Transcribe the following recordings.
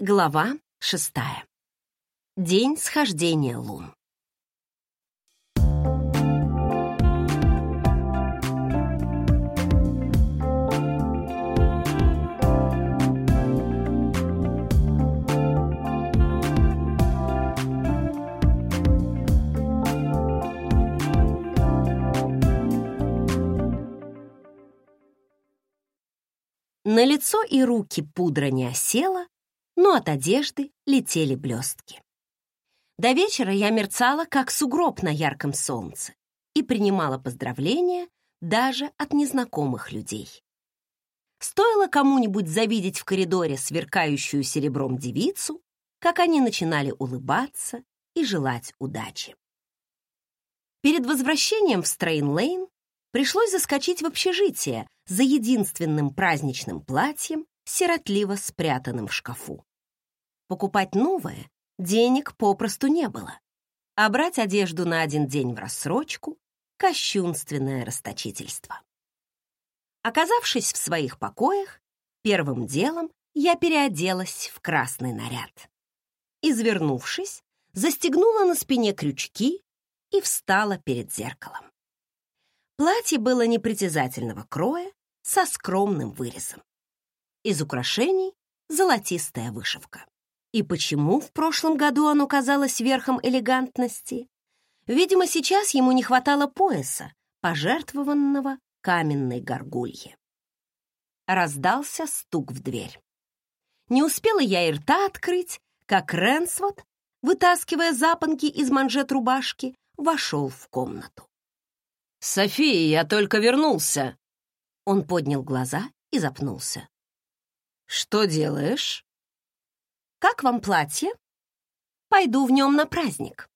Глава шестая. День схождения лун. На лицо и руки пудра не осела, но от одежды летели блестки. До вечера я мерцала, как сугроб на ярком солнце, и принимала поздравления даже от незнакомых людей. Стоило кому-нибудь завидеть в коридоре сверкающую серебром девицу, как они начинали улыбаться и желать удачи. Перед возвращением в Стрейн-Лейн пришлось заскочить в общежитие за единственным праздничным платьем сиротливо спрятанным в шкафу. Покупать новое денег попросту не было, а брать одежду на один день в рассрочку — кощунственное расточительство. Оказавшись в своих покоях, первым делом я переоделась в красный наряд. Извернувшись, застегнула на спине крючки и встала перед зеркалом. Платье было непритязательного кроя со скромным вырезом. Из украшений золотистая вышивка. И почему в прошлом году оно казалось верхом элегантности? Видимо, сейчас ему не хватало пояса, пожертвованного каменной горгулье. Раздался стук в дверь. Не успела я и рта открыть, как Ренсвот, вытаскивая запонки из манжет рубашки, вошел в комнату. «София, я только вернулся!» Он поднял глаза и запнулся. «Что делаешь?» «Как вам платье?» «Пойду в нем на праздник».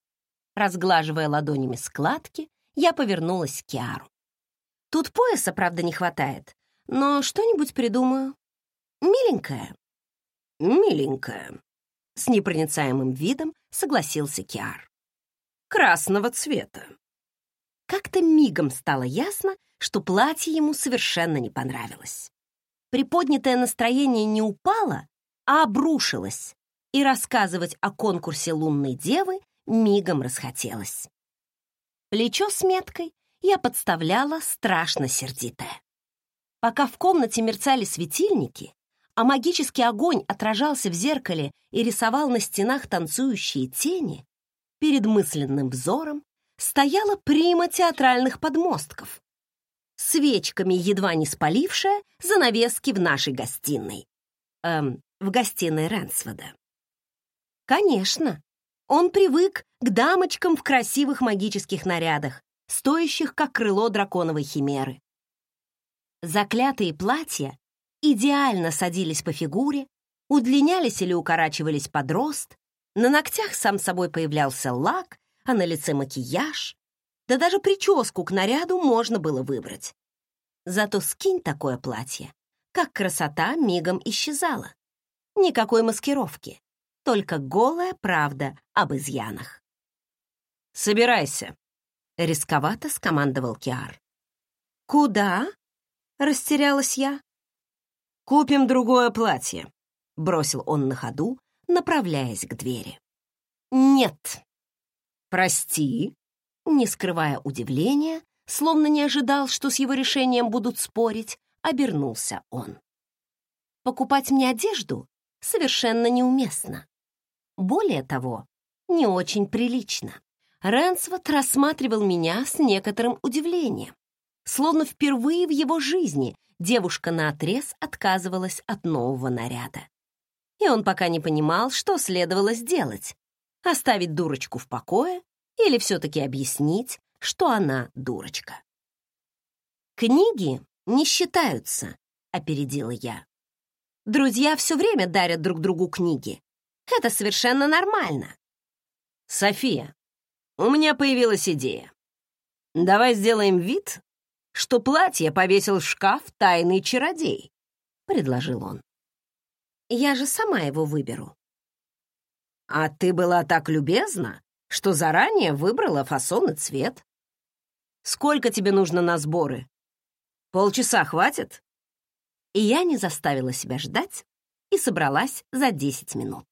Разглаживая ладонями складки, я повернулась к Киару. «Тут пояса, правда, не хватает, но что-нибудь придумаю. Миленькая». «Миленькая», — с непроницаемым видом согласился Киар. «Красного цвета». Как-то мигом стало ясно, что платье ему совершенно не понравилось приподнятое настроение не упало, а обрушилось, и рассказывать о конкурсе лунной девы мигом расхотелось. Плечо с меткой я подставляла страшно сердитое. Пока в комнате мерцали светильники, а магический огонь отражался в зеркале и рисовал на стенах танцующие тени, перед мысленным взором стояла прима театральных подмостков, свечками, едва не спалившая занавески в нашей гостиной. Эм, в гостиной Рэнсвода. Конечно, он привык к дамочкам в красивых магических нарядах, стоящих как крыло драконовой химеры. Заклятые платья идеально садились по фигуре, удлинялись или укорачивались под рост, на ногтях сам собой появлялся лак, а на лице макияж, да даже прическу к наряду можно было выбрать. Зато скинь такое платье, как красота мигом исчезала. Никакой маскировки, только голая правда об изъянах. «Собирайся», — рисковато скомандовал Киар. «Куда?» — растерялась я. «Купим другое платье», — бросил он на ходу, направляясь к двери. «Нет». «Прости», не скрывая удивления, словно не ожидал, что с его решением будут спорить, обернулся он. Покупать мне одежду совершенно неуместно. Более того, не очень прилично. Рэнсвот рассматривал меня с некоторым удивлением, словно впервые в его жизни девушка наотрез отказывалась от нового наряда. И он пока не понимал, что следовало сделать — оставить дурочку в покое или все-таки объяснить, что она дурочка. «Книги не считаются», — опередила я. «Друзья все время дарят друг другу книги. Это совершенно нормально». «София, у меня появилась идея. Давай сделаем вид, что платье повесил в шкаф тайный чародей», — предложил он. «Я же сама его выберу». «А ты была так любезна, что заранее выбрала фасон и цвет. Сколько тебе нужно на сборы? Полчаса хватит?» И я не заставила себя ждать, и собралась за 10 минут.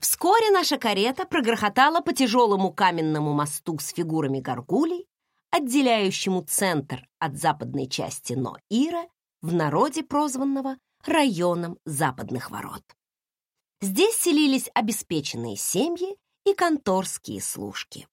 Вскоре наша карета прогрохотала по тяжелому каменному мосту с фигурами горгулей, отделяющему центр от западной части Ноира, в народе прозванного районом западных ворот. Здесь селились обеспеченные семьи и конторские служки.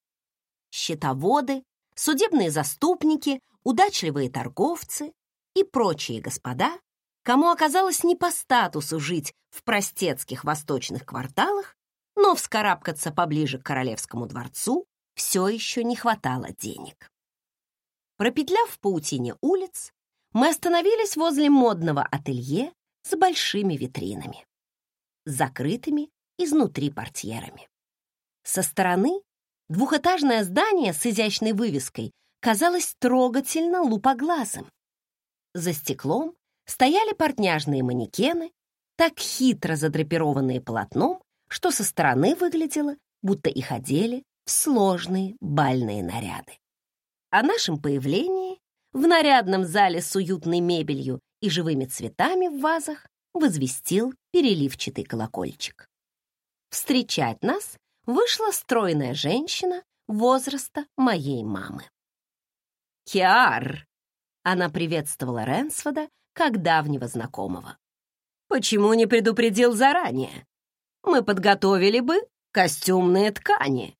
Счетоводы, судебные заступники, удачливые торговцы и прочие господа, кому оказалось не по статусу жить в простецких восточных кварталах, но вскарабкаться поближе к королевскому дворцу все еще не хватало денег. Пропетляв в паутине улиц, мы остановились возле модного ателье с большими витринами, закрытыми изнутри портьерами. Со стороны двухэтажное здание с изящной вывеской казалось трогательно лупоглазым. За стеклом стояли портняжные манекены, так хитро задрапированные полотном, что со стороны выглядело, будто их одели в сложные бальные наряды. О нашем появлении в нарядном зале с уютной мебелью и живыми цветами в вазах возвестил переливчатый колокольчик. Встречать нас вышла стройная женщина возраста моей мамы. «Киар!» — она приветствовала Ренсфода как давнего знакомого. «Почему не предупредил заранее? Мы подготовили бы костюмные ткани».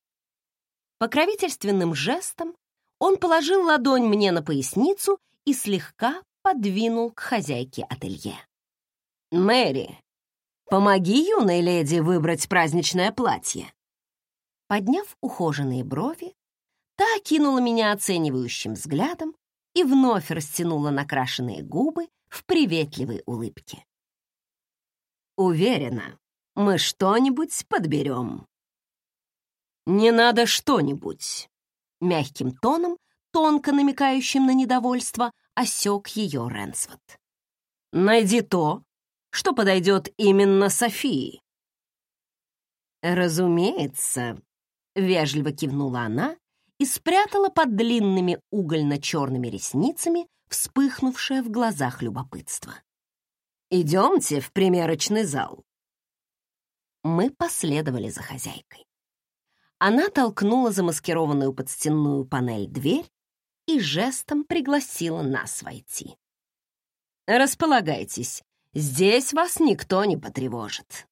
Покровительственным жестом он положил ладонь мне на поясницу и слегка подвинул к хозяйке ателье. «Мэри, помоги юной леди выбрать праздничное платье». Подняв ухоженные брови, та окинула меня оценивающим взглядом и вновь растянула накрашенные губы в приветливой улыбке. «Уверена, мы что-нибудь подберем». «Не надо что-нибудь», Мягким тоном, тонко намекающим на недовольство, осек ее Ренсвот. «Найди то, что подойдет именно Софии». «Разумеется», — вежливо кивнула она и спрятала под длинными угольно-черными ресницами вспыхнувшее в глазах любопытство. «Идемте в примерочный зал». Мы последовали за хозяйкой. Она толкнула замаскированную под стенную панель дверь и жестом пригласила нас войти. «Располагайтесь, здесь вас никто не потревожит».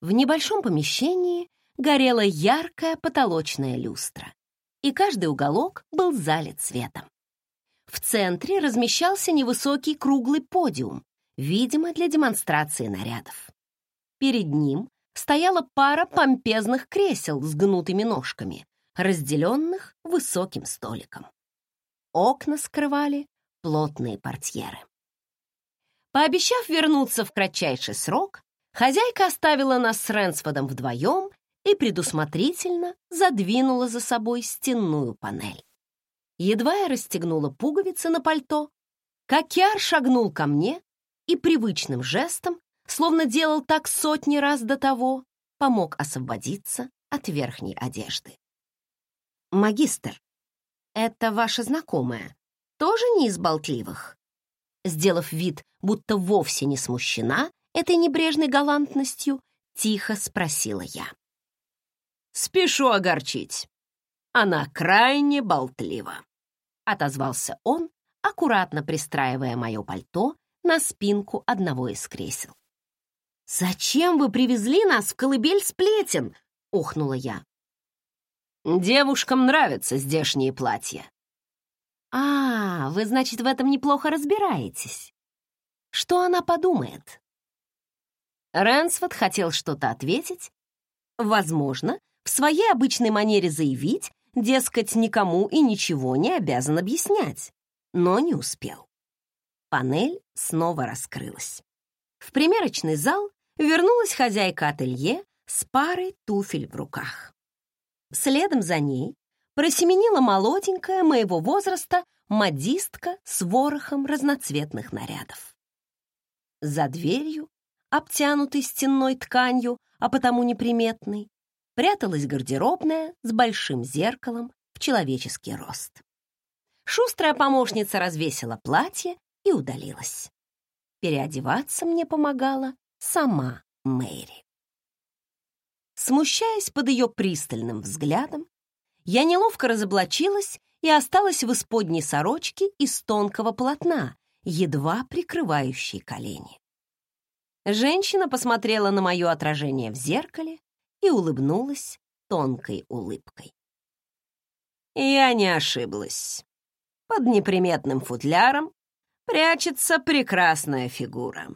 В небольшом помещении горела яркая потолочная люстра, и каждый уголок был залит светом. В центре размещался невысокий круглый подиум, видимо, для демонстрации нарядов. Перед ним стояла пара помпезных кресел с гнутыми ножками, разделенных высоким столиком. Окна скрывали плотные портьеры. Пообещав вернуться в кратчайший срок, хозяйка оставила нас с Ренсфодом вдвоем и предусмотрительно задвинула за собой стенную панель. Едва я расстегнула пуговицы на пальто, Кокяр шагнул ко мне и привычным жестом словно делал так сотни раз до того, помог освободиться от верхней одежды. «Магистр, это ваша знакомая, тоже не из болтливых?» Сделав вид, будто вовсе не смущена этой небрежной галантностью, тихо спросила я. «Спешу огорчить. Она крайне болтлива», — отозвался он, аккуратно пристраивая мое пальто на спинку одного из кресел. «Зачем вы привезли нас в колыбель сплетен?» — охнула я. «Девушкам нравятся здешние платья». «А, вы, значит, в этом неплохо разбираетесь. Что она подумает?» Рэнсфорд хотел что-то ответить. Возможно, в своей обычной манере заявить, дескать, никому и ничего не обязан объяснять, но не успел. Панель снова раскрылась. В примерочный зал вернулась хозяйка ателье с парой туфель в руках. Следом за ней просеменила молоденькая моего возраста модистка с ворохом разноцветных нарядов. За дверью, обтянутой стенной тканью, а потому неприметной, пряталась гардеробная с большим зеркалом в человеческий рост. Шустрая помощница развесила платье и удалилась. Переодеваться мне помогала сама Мэри. Смущаясь под ее пристальным взглядом, я неловко разоблачилась и осталась в исподней сорочке из тонкого полотна, едва прикрывающей колени. Женщина посмотрела на мое отражение в зеркале и улыбнулась тонкой улыбкой. Я не ошиблась. Под неприметным футляром прячется прекрасная фигура.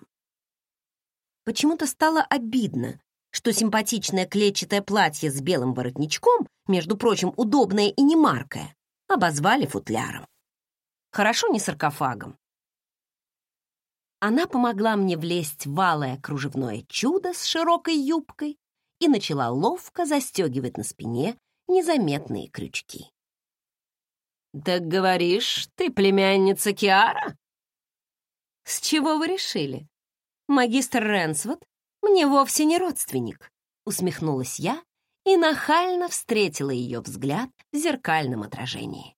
Почему-то стало обидно, что симпатичное клетчатое платье с белым воротничком, между прочим, удобное и немаркое, обозвали футляром. Хорошо не саркофагом. Она помогла мне влезть в валое кружевное чудо с широкой юбкой и начала ловко застегивать на спине незаметные крючки. «Так говоришь, ты племянница Киара?» «С чего вы решили? Магистр Ренсвуд мне вовсе не родственник», усмехнулась я и нахально встретила ее взгляд в зеркальном отражении.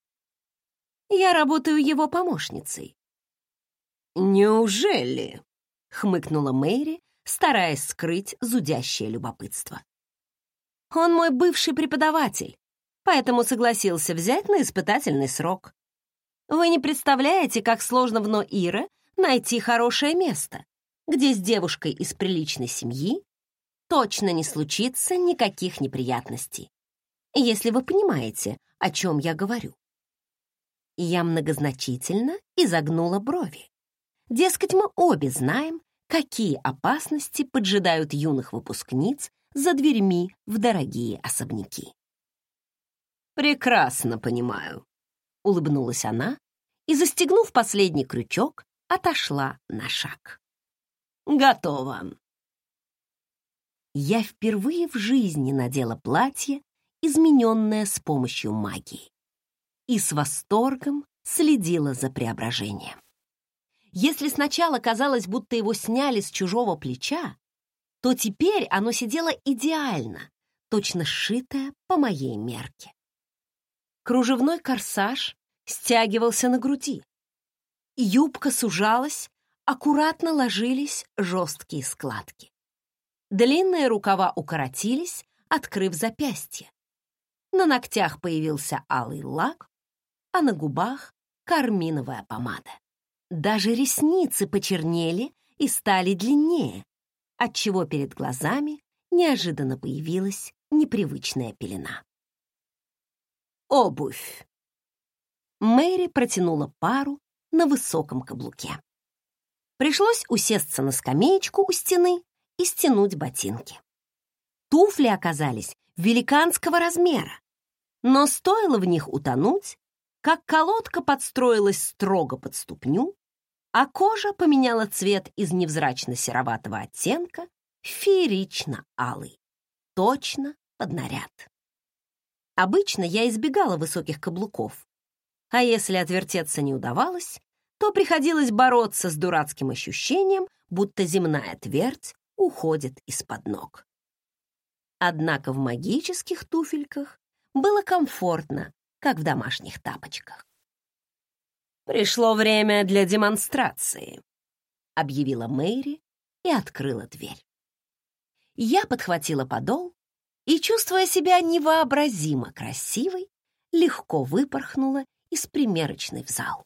«Я работаю его помощницей». «Неужели?» — хмыкнула Мэри, стараясь скрыть зудящее любопытство. «Он мой бывший преподаватель, поэтому согласился взять на испытательный срок. Вы не представляете, как сложно в Ноире найти хорошее место, где с девушкой из приличной семьи точно не случится никаких неприятностей, если вы понимаете, о чем я говорю. Я многозначительно изогнула брови. Дескать, мы обе знаем, какие опасности поджидают юных выпускниц за дверьми в дорогие особняки. «Прекрасно понимаю», — улыбнулась она и, застегнув последний крючок, отошла на шаг. «Готово». Я впервые в жизни надела платье, измененное с помощью магии, и с восторгом следила за преображением. Если сначала казалось, будто его сняли с чужого плеча, то теперь оно сидело идеально, точно сшитое по моей мерке. Кружевной корсаж стягивался на груди. Юбка сужалась, аккуратно ложились жесткие складки. Длинные рукава укоротились, открыв запястье. На ногтях появился алый лак, а на губах — карминовая помада. Даже ресницы почернели и стали длиннее, отчего перед глазами неожиданно появилась непривычная пелена. Обувь. Мэри протянула пару на высоком каблуке. Пришлось усесться на скамеечку у стены и стянуть ботинки. Туфли оказались великанского размера, но стоило в них утонуть, как колодка подстроилась строго под ступню, а кожа поменяла цвет из невзрачно-сероватого оттенка в феерично-алый, точно под наряд. Обычно я избегала высоких каблуков, а если отвертеться не удавалось, то приходилось бороться с дурацким ощущением, будто земная твердь уходит из-под ног. Однако в магических туфельках было комфортно, как в домашних тапочках. «Пришло время для демонстрации», — объявила Мэри и открыла дверь. Я подхватила подол и, чувствуя себя невообразимо красивой, легко выпорхнула из примерочной в зал.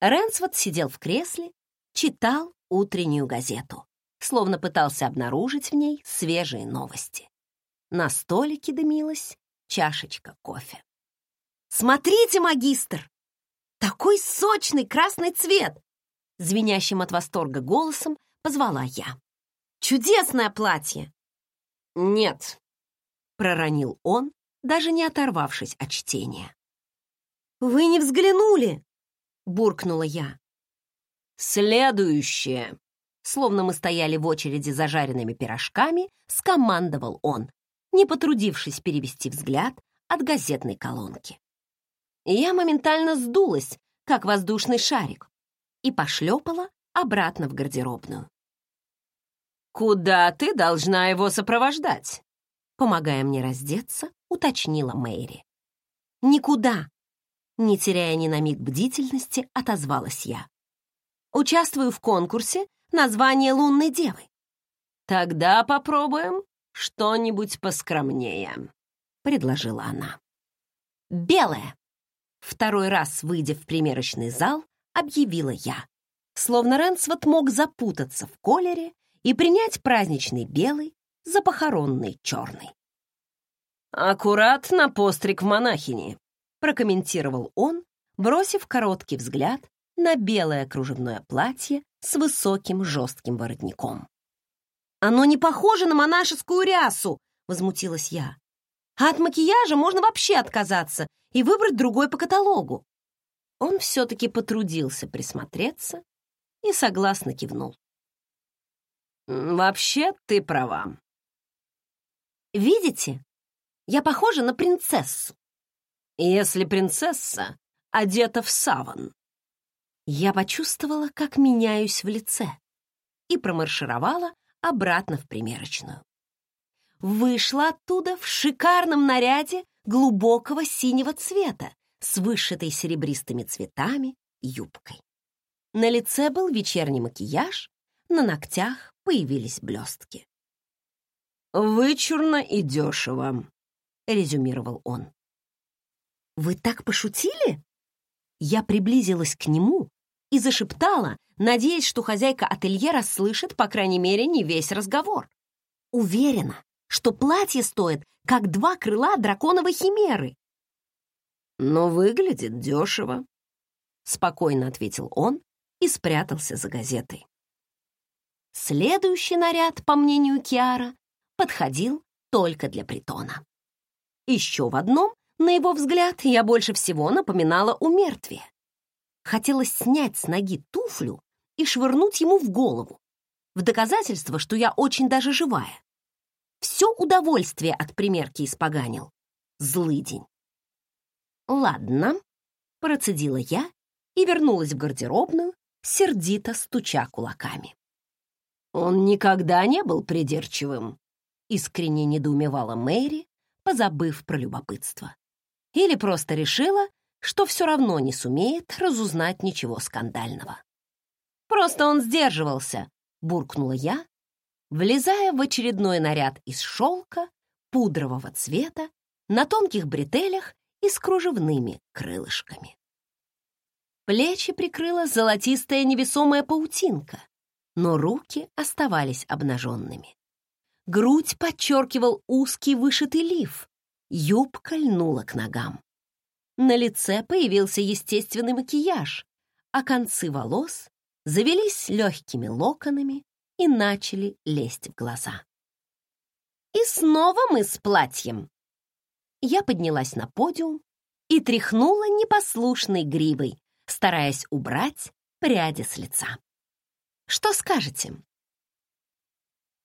Рэнсвуд сидел в кресле, читал утреннюю газету, словно пытался обнаружить в ней свежие новости. На столике дымилась чашечка кофе. «Смотрите, магистр! Такой сочный красный цвет!» Звенящим от восторга голосом позвала я. «Чудесное платье!» «Нет», — проронил он, даже не оторвавшись от чтения. «Вы не взглянули!» — буркнула я. «Следующее!» Словно мы стояли в очереди за жареными пирожками, скомандовал он, не потрудившись перевести взгляд от газетной колонки я моментально сдулась, как воздушный шарик, и пошлепала обратно в гардеробную. «Куда ты должна его сопровождать?» Помогая мне раздеться, уточнила Мэри. «Никуда!» Не теряя ни на миг бдительности, отозвалась я. «Участвую в конкурсе на звание лунной девы. Тогда попробуем что-нибудь поскромнее, предложила она. Белое. Второй раз, выйдя в примерочный зал, объявила я. Словно Ренсвот мог запутаться в колере и принять праздничный белый за похоронный черный. «Аккурат на постриг в монахини», — прокомментировал он, бросив короткий взгляд на белое кружевное платье с высоким жестким воротником. «Оно не похоже на монашескую рясу!» — возмутилась я. «А от макияжа можно вообще отказаться и выбрать другой по каталогу». Он все-таки потрудился присмотреться и согласно кивнул. «Вообще ты права». «Видите? Я похожа на принцессу». «Если принцесса одета в саван». Я почувствовала, как меняюсь в лице и промаршировала обратно в примерочную. Вышла оттуда в шикарном наряде глубокого синего цвета с вышитой серебристыми цветами юбкой. На лице был вечерний макияж, на ногтях появились блестки. «Вычурно и дешево», — резюмировал он. «Вы так пошутили?» Я приблизилась к нему и зашептала, надеясь, что хозяйка ателье расслышит, по крайней мере, не весь разговор. Уверена, что платье стоит, как два крыла драконовой химеры. «Но выглядит дешево», — спокойно ответил он и спрятался за газетой. Следующий наряд, по мнению Киара, подходил только для притона. Еще в одном, на его взгляд, я больше всего напоминала умертвие. Хотелось снять с ноги туфлю и швырнуть ему в голову, в доказательство, что я очень даже живая. Все удовольствие от примерки испоганил. Злый день. «Ладно», — процедила я и вернулась в гардеробную, сердито стуча кулаками. «Он никогда не был придирчивым», — искренне недоумевала Мэри, позабыв про любопытство. Или просто решила, что все равно не сумеет разузнать ничего скандального. «Просто он сдерживался», — буркнула я, влезая в очередной наряд из шелка пудрового цвета на тонких бретелях и с кружевными крылышками. Плечи прикрыла золотистая невесомая паутинка, но руки оставались обнаженными. Грудь подчеркивал узкий вышитый лиф, юбка льнула к ногам. На лице появился естественный макияж, а концы волос завелись легкими локонами и начали лезть в глаза. И снова мы с платьем. Я поднялась на подиум и тряхнула непослушной гривой, стараясь убрать пряди с лица. Что скажете?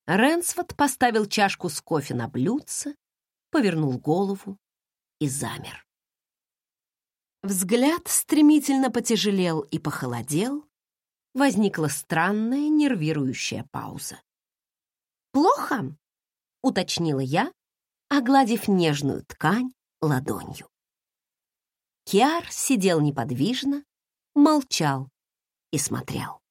Ренсфорд поставил чашку с кофе на блюдце, повернул голову и замер. Взгляд стремительно потяжелел и похолодел. Возникла странная нервирующая пауза. «Плохо?» — уточнила я, огладив нежную ткань ладонью. Киар сидел неподвижно, молчал и смотрел.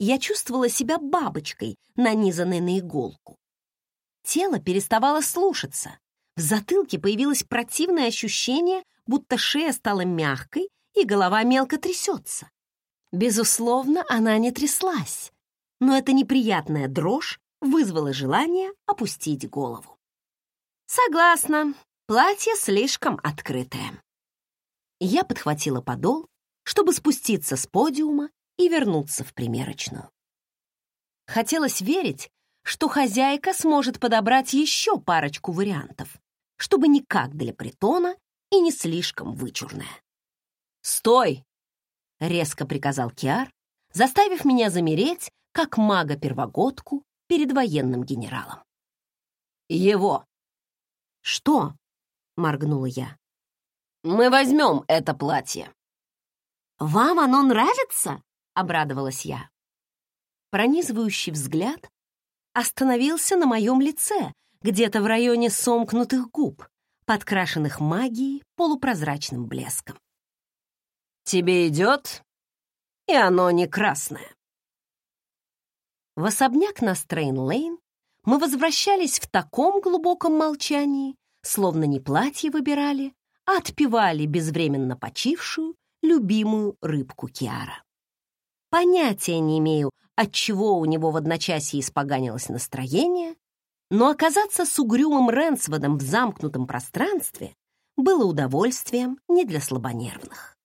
Я чувствовала себя бабочкой, нанизанной на иголку. Тело переставало слушаться. В затылке появилось противное ощущение, будто шея стала мягкой и голова мелко трясется. Безусловно, она не тряслась, но эта неприятная дрожь вызвала желание опустить голову. Согласна, платье слишком открытое. Я подхватила подол, чтобы спуститься с подиума и вернуться в примерочную. Хотелось верить, что хозяйка сможет подобрать еще парочку вариантов, чтобы не как для притона и не слишком вычурная. «Стой!» — резко приказал Киар, заставив меня замереть, как мага-первогодку перед военным генералом. «Его!» «Что?» — моргнула я. «Мы возьмем это платье». «Вам оно нравится?» — обрадовалась я. Пронизывающий взгляд остановился на моем лице, где-то в районе сомкнутых губ подкрашенных магией полупрозрачным блеском. «Тебе идет, и оно не красное». В особняк на Стрейн-Лейн мы возвращались в таком глубоком молчании, словно не платье выбирали, а отпевали безвременно почившую любимую рыбку Киара. Понятия не имею, от чего у него в одночасье испоганилось настроение, но оказаться с угрюмым Ренсводом в замкнутом пространстве было удовольствием не для слабонервных.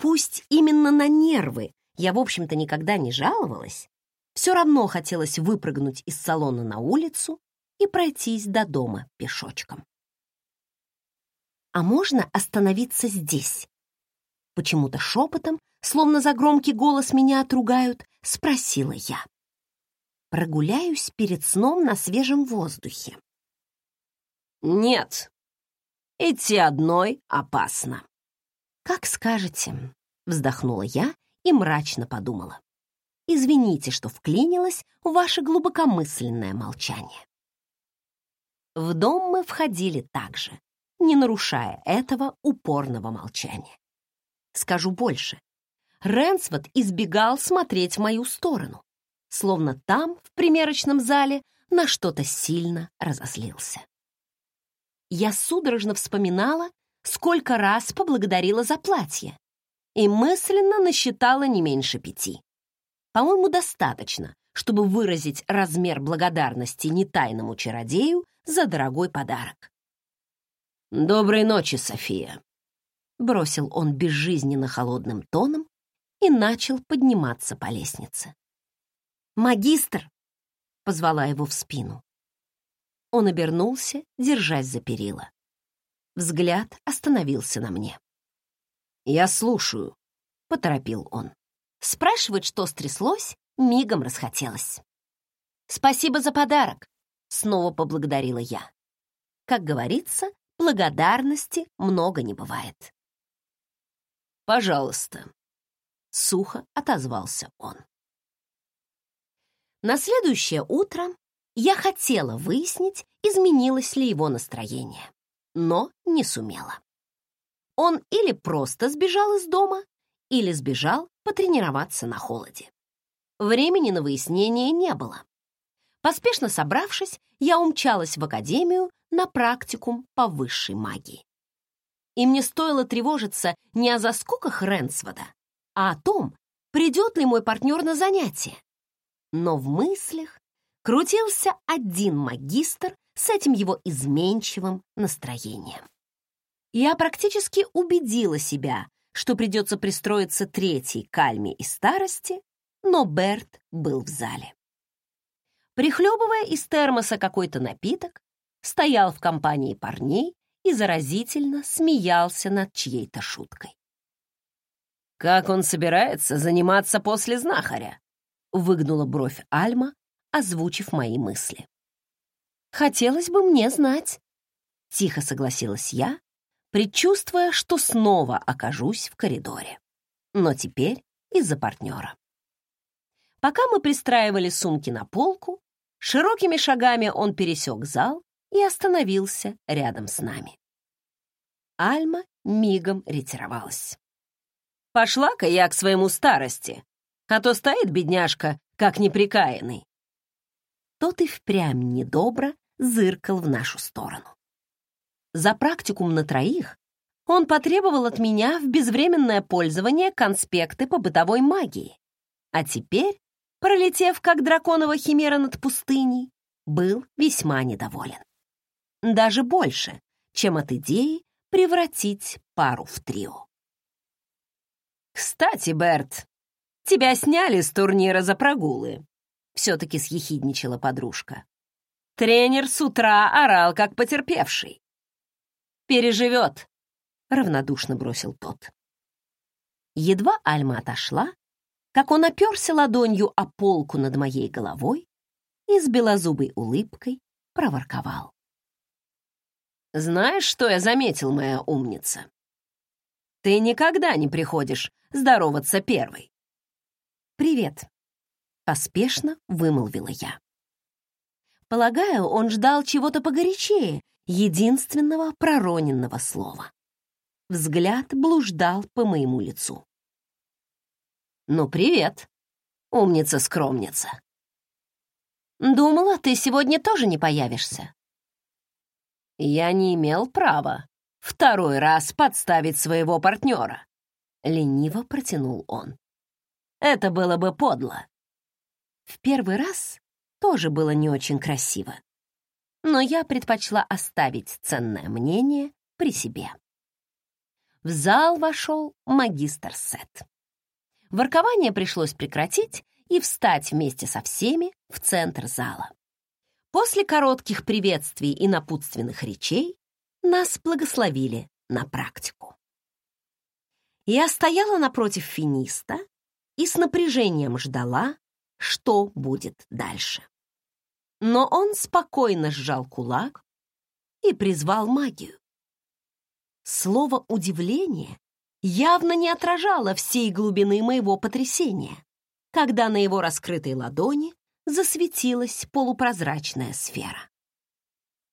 Пусть именно на нервы я, в общем-то, никогда не жаловалась, все равно хотелось выпрыгнуть из салона на улицу и пройтись до дома пешочком. «А можно остановиться здесь?» Почему-то шепотом, словно за громкий голос меня отругают, спросила я. Прогуляюсь перед сном на свежем воздухе. «Нет, идти одной опасно». «Как скажете», — вздохнула я и мрачно подумала. «Извините, что вклинилась в ваше глубокомысленное молчание». В дом мы входили так же, не нарушая этого упорного молчания. Скажу больше. Ренсвуд избегал смотреть в мою сторону, словно там, в примерочном зале, на что-то сильно разозлился. Я судорожно вспоминала, сколько раз поблагодарила за платье, и мысленно насчитала не меньше пяти. По-моему, достаточно, чтобы выразить размер благодарности не тайному чародею за дорогой подарок. «Доброй ночи, София», — бросил он безжизненно холодным тоном и начал подниматься по лестнице. «Магистр!» — позвала его в спину. Он обернулся, держась за перила. Взгляд остановился на мне. «Я слушаю», — поторопил он. Спрашивать, что стряслось, мигом расхотелось. «Спасибо за подарок», — снова поблагодарила я. Как говорится, благодарности много не бывает. «Пожалуйста», — сухо отозвался он. На следующее утро я хотела выяснить, изменилось ли его настроение, но не сумела. Он или просто сбежал из дома, или сбежал потренироваться на холоде. Времени на выяснение не было. Поспешно собравшись, я умчалась в академию на практикум по высшей магии. И мне стоило тревожиться не о заскоках Ренсвода, а о том, придет ли мой партнер на занятие. Но в мыслях крутился один магистр с этим его изменчивым настроением я практически убедила себя, что придется пристроиться третьей кальме из старости, но Берт был в зале. Прихлебывая из термоса какой-то напиток, стоял в компании парней и заразительно смеялся над чьей-то шуткой. «Как он собирается заниматься после знахаря?» — выгнула бровь Альма, озвучив мои мысли. «Хотелось бы мне знать», — тихо согласилась я, предчувствуя, что снова окажусь в коридоре. Но теперь из-за партнера. Пока мы пристраивали сумки на полку, широкими шагами он пересек зал и остановился рядом с нами. Альма мигом ретировалась. «Пошла-ка я к своему старости, а то стоит бедняжка, как неприкаянный». Тот и впрямь недобро зыркал в нашу сторону за практикум на троих он потребовал от меня в безвременное пользование конспекты по бытовой магии. А теперь, пролетев как драконова химера над пустыней, был весьма недоволен. Даже больше, чем от идеи превратить пару в трио. «Кстати, Берт, тебя сняли с турнира за прогулы», — все-таки съехидничала подружка. Тренер с утра орал, как потерпевший переживет», — равнодушно бросил тот. Едва Альма отошла, как он оперся ладонью о полку над моей головой и с белозубой улыбкой проворковал. «Знаешь, что я заметил, моя умница? Ты никогда не приходишь здороваться первой». «Привет», — поспешно вымолвила я. Полагаю, он ждал чего-то погорячее единственного пророненного слова. Взгляд блуждал по моему лицу. «Ну, привет, умница-скромница. Думала, ты сегодня тоже не появишься. Я не имел права второй раз подставить своего партнера. Лениво протянул он. Это было бы подло. В первый раз тоже было не очень красиво. Но я предпочла оставить ценное мнение при себе. В зал вошел магистр Сет. Воркование пришлось прекратить и встать вместе со всеми в центр зала. После коротких приветствий и напутственных речей нас благословили на практику. Я стояла напротив финиста и с напряжением ждала, что будет дальше. Но он спокойно сжал кулак и призвал магию. Слово «удивление» явно не отражало всей глубины моего потрясения, когда на его раскрытой ладони засветилась полупрозрачная сфера.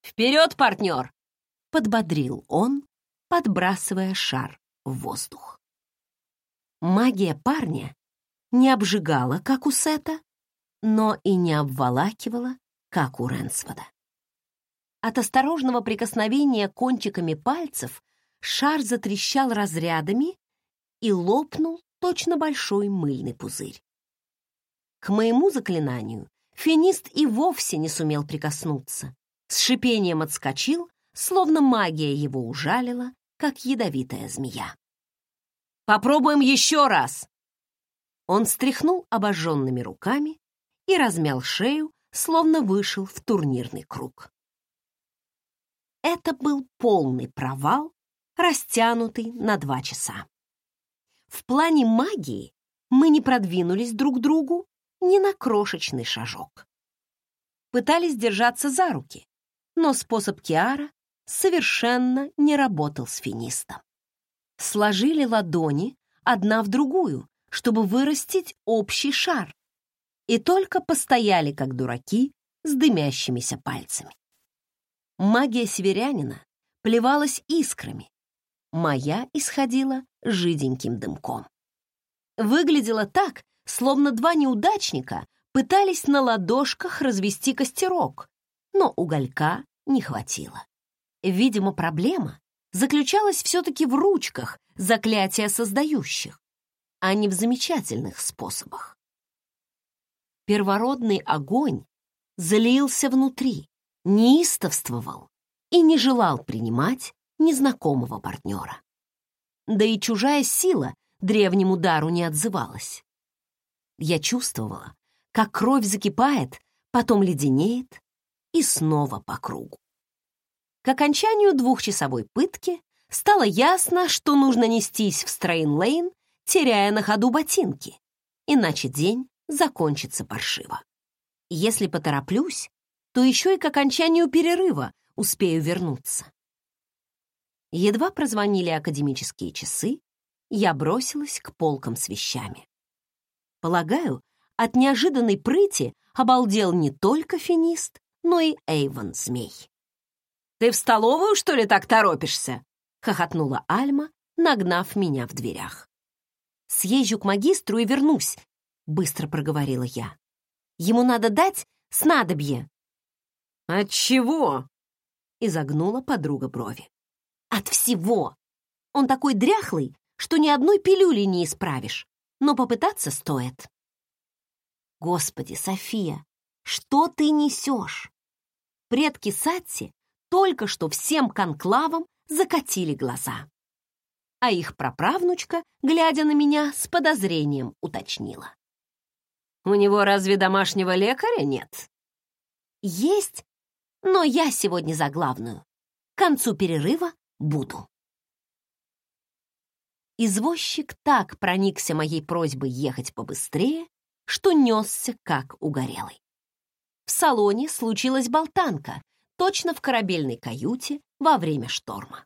«Вперед, партнер!» — подбодрил он, подбрасывая шар в воздух. Магия парня не обжигала, как у Сета, но и не обволакивала, как у Ренсвода. От осторожного прикосновения кончиками пальцев шар затрещал разрядами и лопнул точно большой мыльный пузырь. К моему заклинанию финист и вовсе не сумел прикоснуться. С шипением отскочил, словно магия его ужалила, как ядовитая змея. «Попробуем еще раз!» Он стряхнул обожженными руками и размял шею, словно вышел в турнирный круг. Это был полный провал, растянутый на два часа. В плане магии мы не продвинулись друг к другу ни на крошечный шажок. Пытались держаться за руки, но способ Киара совершенно не работал с финистом. Сложили ладони одна в другую, чтобы вырастить общий шар, и только постояли, как дураки, с дымящимися пальцами. Магия северянина плевалась искрами, моя исходила жиденьким дымком. Выглядело так, словно два неудачника пытались на ладошках развести костерок, но уголька не хватило. Видимо, проблема заключалась все-таки в ручках заклятия создающих, а не в замечательных способах. Первородный огонь залился внутри, неистовствовал и не желал принимать незнакомого партнера. Да и чужая сила древнему дару не отзывалась. Я чувствовала, как кровь закипает, потом леденеет и снова по кругу. К окончанию двухчасовой пытки стало ясно, что нужно нестись в Стрейн-Лейн, теряя на ходу ботинки, иначе день закончится паршиво. Если потороплюсь, то еще и к окончанию перерыва успею вернуться. Едва прозвонили академические часы, я бросилась к полкам с вещами. Полагаю, от неожиданной прыти обалдел не только финист, но и Эйвон Змей. «Ты в столовую, что ли, так торопишься?» — хохотнула Альма, нагнав меня в дверях. «Съезжу к магистру и вернусь», — быстро проговорила я. «Ему надо дать снадобье». «От чего?» — изогнула подруга брови. «От всего! Он такой дряхлый, что ни одной пилюли не исправишь, но попытаться стоит». «Господи, София, что ты несешь?» Предки Сатти только что всем конклавам закатили глаза. А их праправнучка, глядя на меня, с подозрением уточнила. У него разве домашнего лекаря нет? Есть, но я сегодня за главную. К концу перерыва буду. Извозчик так проникся моей просьбой ехать побыстрее, что несся как угорелый. В салоне случилась болтанка, точно в корабельной каюте во время шторма.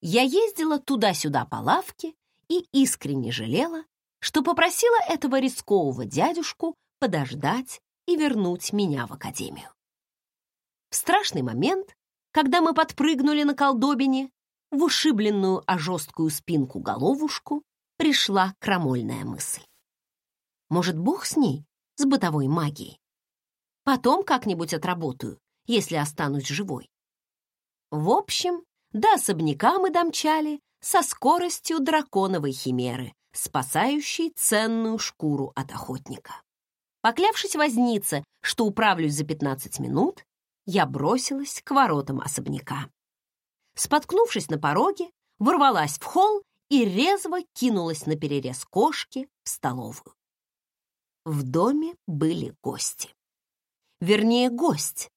Я ездила туда-сюда по лавке и искренне жалела, что попросила этого рискового дядюшку подождать и вернуть меня в академию. В страшный момент, когда мы подпрыгнули на колдобине, в ушибленную о жесткую спинку головушку пришла крамольная мысль. Может, бог с ней, с бытовой магией? Потом как-нибудь отработаю, если останусь живой. В общем, до особняка мы домчали со скоростью драконовой химеры, спасающей ценную шкуру от охотника. Поклявшись вознице, что управлюсь за 15 минут, я бросилась к воротам особняка. Споткнувшись на пороге, ворвалась в холл и резво кинулась на перерез кошки в столовую. В доме были гости. Вернее, гость,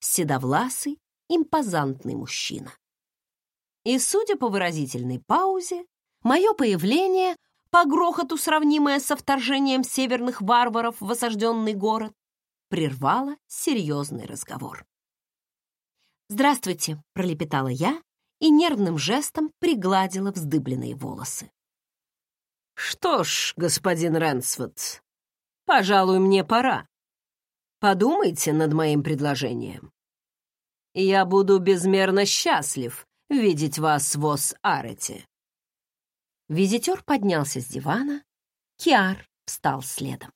седовласый, импозантный мужчина. И, судя по выразительной паузе, мое появление, по грохоту сравнимое со вторжением северных варваров в осажденный город, прервало серьезный разговор. «Здравствуйте», — пролепетала я и нервным жестом пригладила вздыбленные волосы. «Что ж, господин Рэнсфорд, пожалуй, мне пора. Подумайте над моим предложением. Я буду безмерно счастлив видеть вас в Ос-Арете». Визитер поднялся с дивана, Киар встал следом.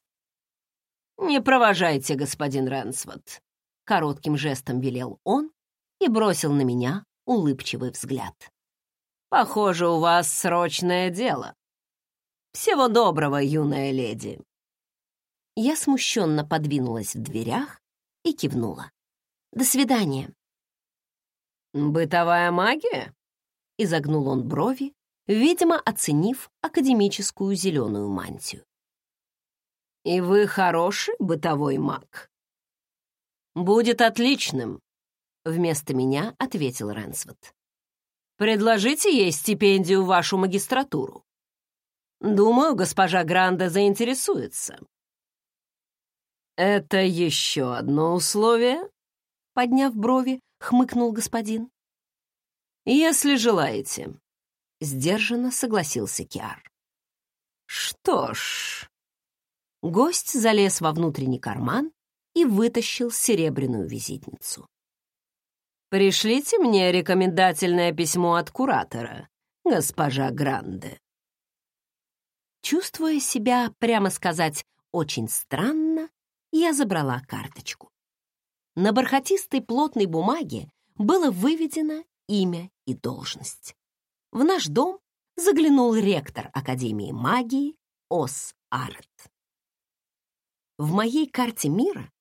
«Не провожайте, господин Рэнсфорд», — коротким жестом велел он и бросил на меня улыбчивый взгляд. «Похоже, у вас срочное дело. Всего доброго, юная леди». Я смущенно подвинулась в дверях и кивнула. «До свидания». «Бытовая магия?» — изогнул он брови, видимо, оценив академическую зеленую мантию. «И вы хороший бытовой маг?» «Будет отличным», — вместо меня ответил Рэнсвуд. «Предложите ей стипендию в вашу магистратуру. Думаю, госпожа Гранда заинтересуется». «Это еще одно условие?» Подняв брови, хмыкнул господин. «Если желаете», — сдержанно согласился Киар. «Что ж...» Гость залез во внутренний карман и вытащил серебряную визитницу. «Пришлите мне рекомендательное письмо от куратора, госпожа Гранде». Чувствуя себя, прямо сказать, очень странно, я забрала карточку. На бархатистой плотной бумаге было выведено имя и должность. В наш дом заглянул ректор Академии магии Ос Арт. В моей карте мира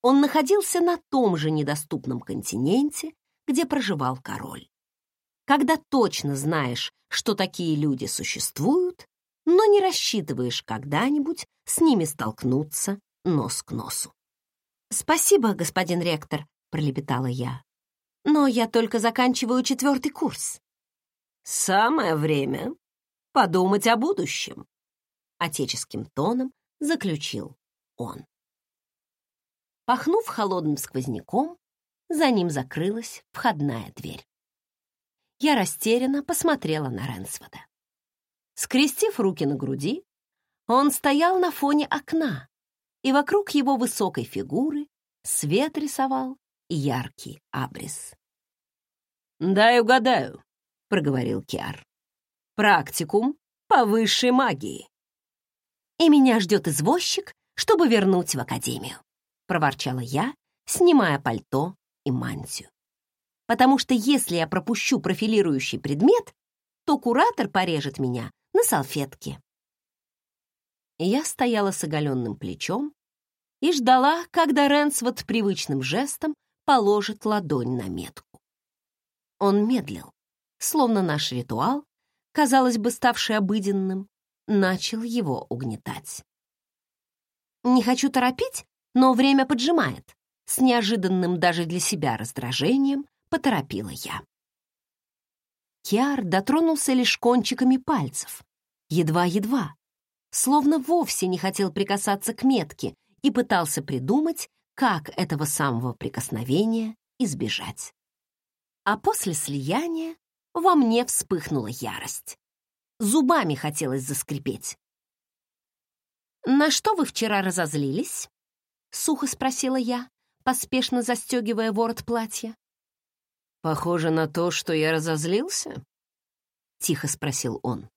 он находился на том же недоступном континенте, где проживал король. Когда точно знаешь, что такие люди существуют, но не рассчитываешь когда-нибудь с ними столкнуться нос к носу. «Спасибо, господин ректор», — пролепетала я. «Но я только заканчиваю четвертый курс». «Самое время подумать о будущем», — отеческим тоном заключил он. Пахнув холодным сквозняком, за ним закрылась входная дверь. Я растерянно посмотрела на Ренсвода. Скрестив руки на груди, он стоял на фоне окна, и вокруг его высокой фигуры свет рисовал яркий абрис. «Дай угадаю», — проговорил Киар. «Практикум по высшей магии». «И меня ждет извозчик, чтобы вернуть в академию», — проворчала я, снимая пальто и мантию. «Потому что если я пропущу профилирующий предмет, то куратор порежет меня на салфетке». Я стояла с оголенным плечом и ждала, когда Рэнсвуд привычным жестом положит ладонь на метку. Он медлил, словно наш ритуал, казалось бы, ставший обыденным, начал его угнетать. Не хочу торопить, но время поджимает. С неожиданным даже для себя раздражением поторопила я. Киар дотронулся лишь кончиками пальцев, едва-едва, словно вовсе не хотел прикасаться к метке и пытался придумать, как этого самого прикосновения избежать. А после слияния во мне вспыхнула ярость. Зубами хотелось заскрипеть. «На что вы вчера разозлились?» — сухо спросила я, поспешно застегивая ворот платья. «Похоже на то, что я разозлился?» — тихо спросил он.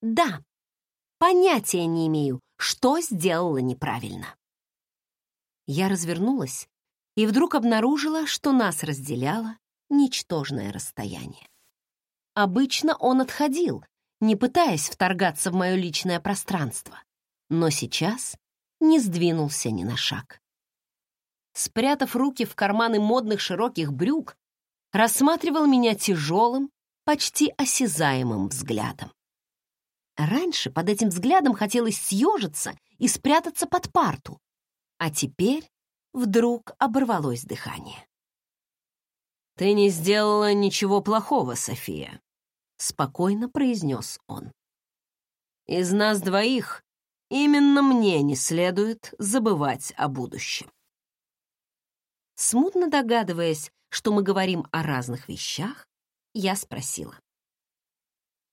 «Да, понятия не имею, что сделала неправильно». Я развернулась и вдруг обнаружила, что нас разделяло ничтожное расстояние. Обычно он отходил, не пытаясь вторгаться в мое личное пространство, но сейчас не сдвинулся ни на шаг. Спрятав руки в карманы модных широких брюк, рассматривал меня тяжелым, почти осязаемым взглядом. Раньше под этим взглядом хотелось съежиться и спрятаться под парту, а теперь вдруг оборвалось дыхание. «Ты не сделала ничего плохого, София», — спокойно произнес он. «Из нас двоих именно мне не следует забывать о будущем». Смутно догадываясь, что мы говорим о разных вещах, я спросила.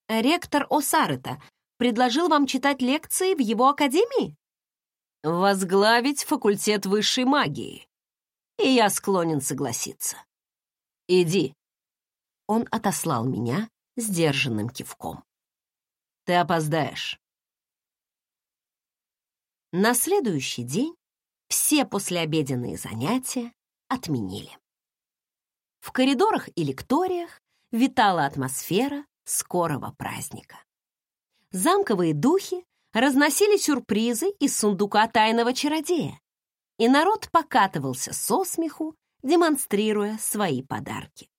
«Ректор Осарыта предложил вам читать лекции в его академии?» «Возглавить факультет высшей магии. И я склонен согласиться. Иди». Он отослал меня сдержанным кивком. «Ты опоздаешь». На следующий день все послеобеденные занятия отменили. В коридорах и лекториях витала атмосфера скорого праздника. Замковые духи разносили сюрпризы из сундука тайного чародея, и народ покатывался со смеху, демонстрируя свои подарки.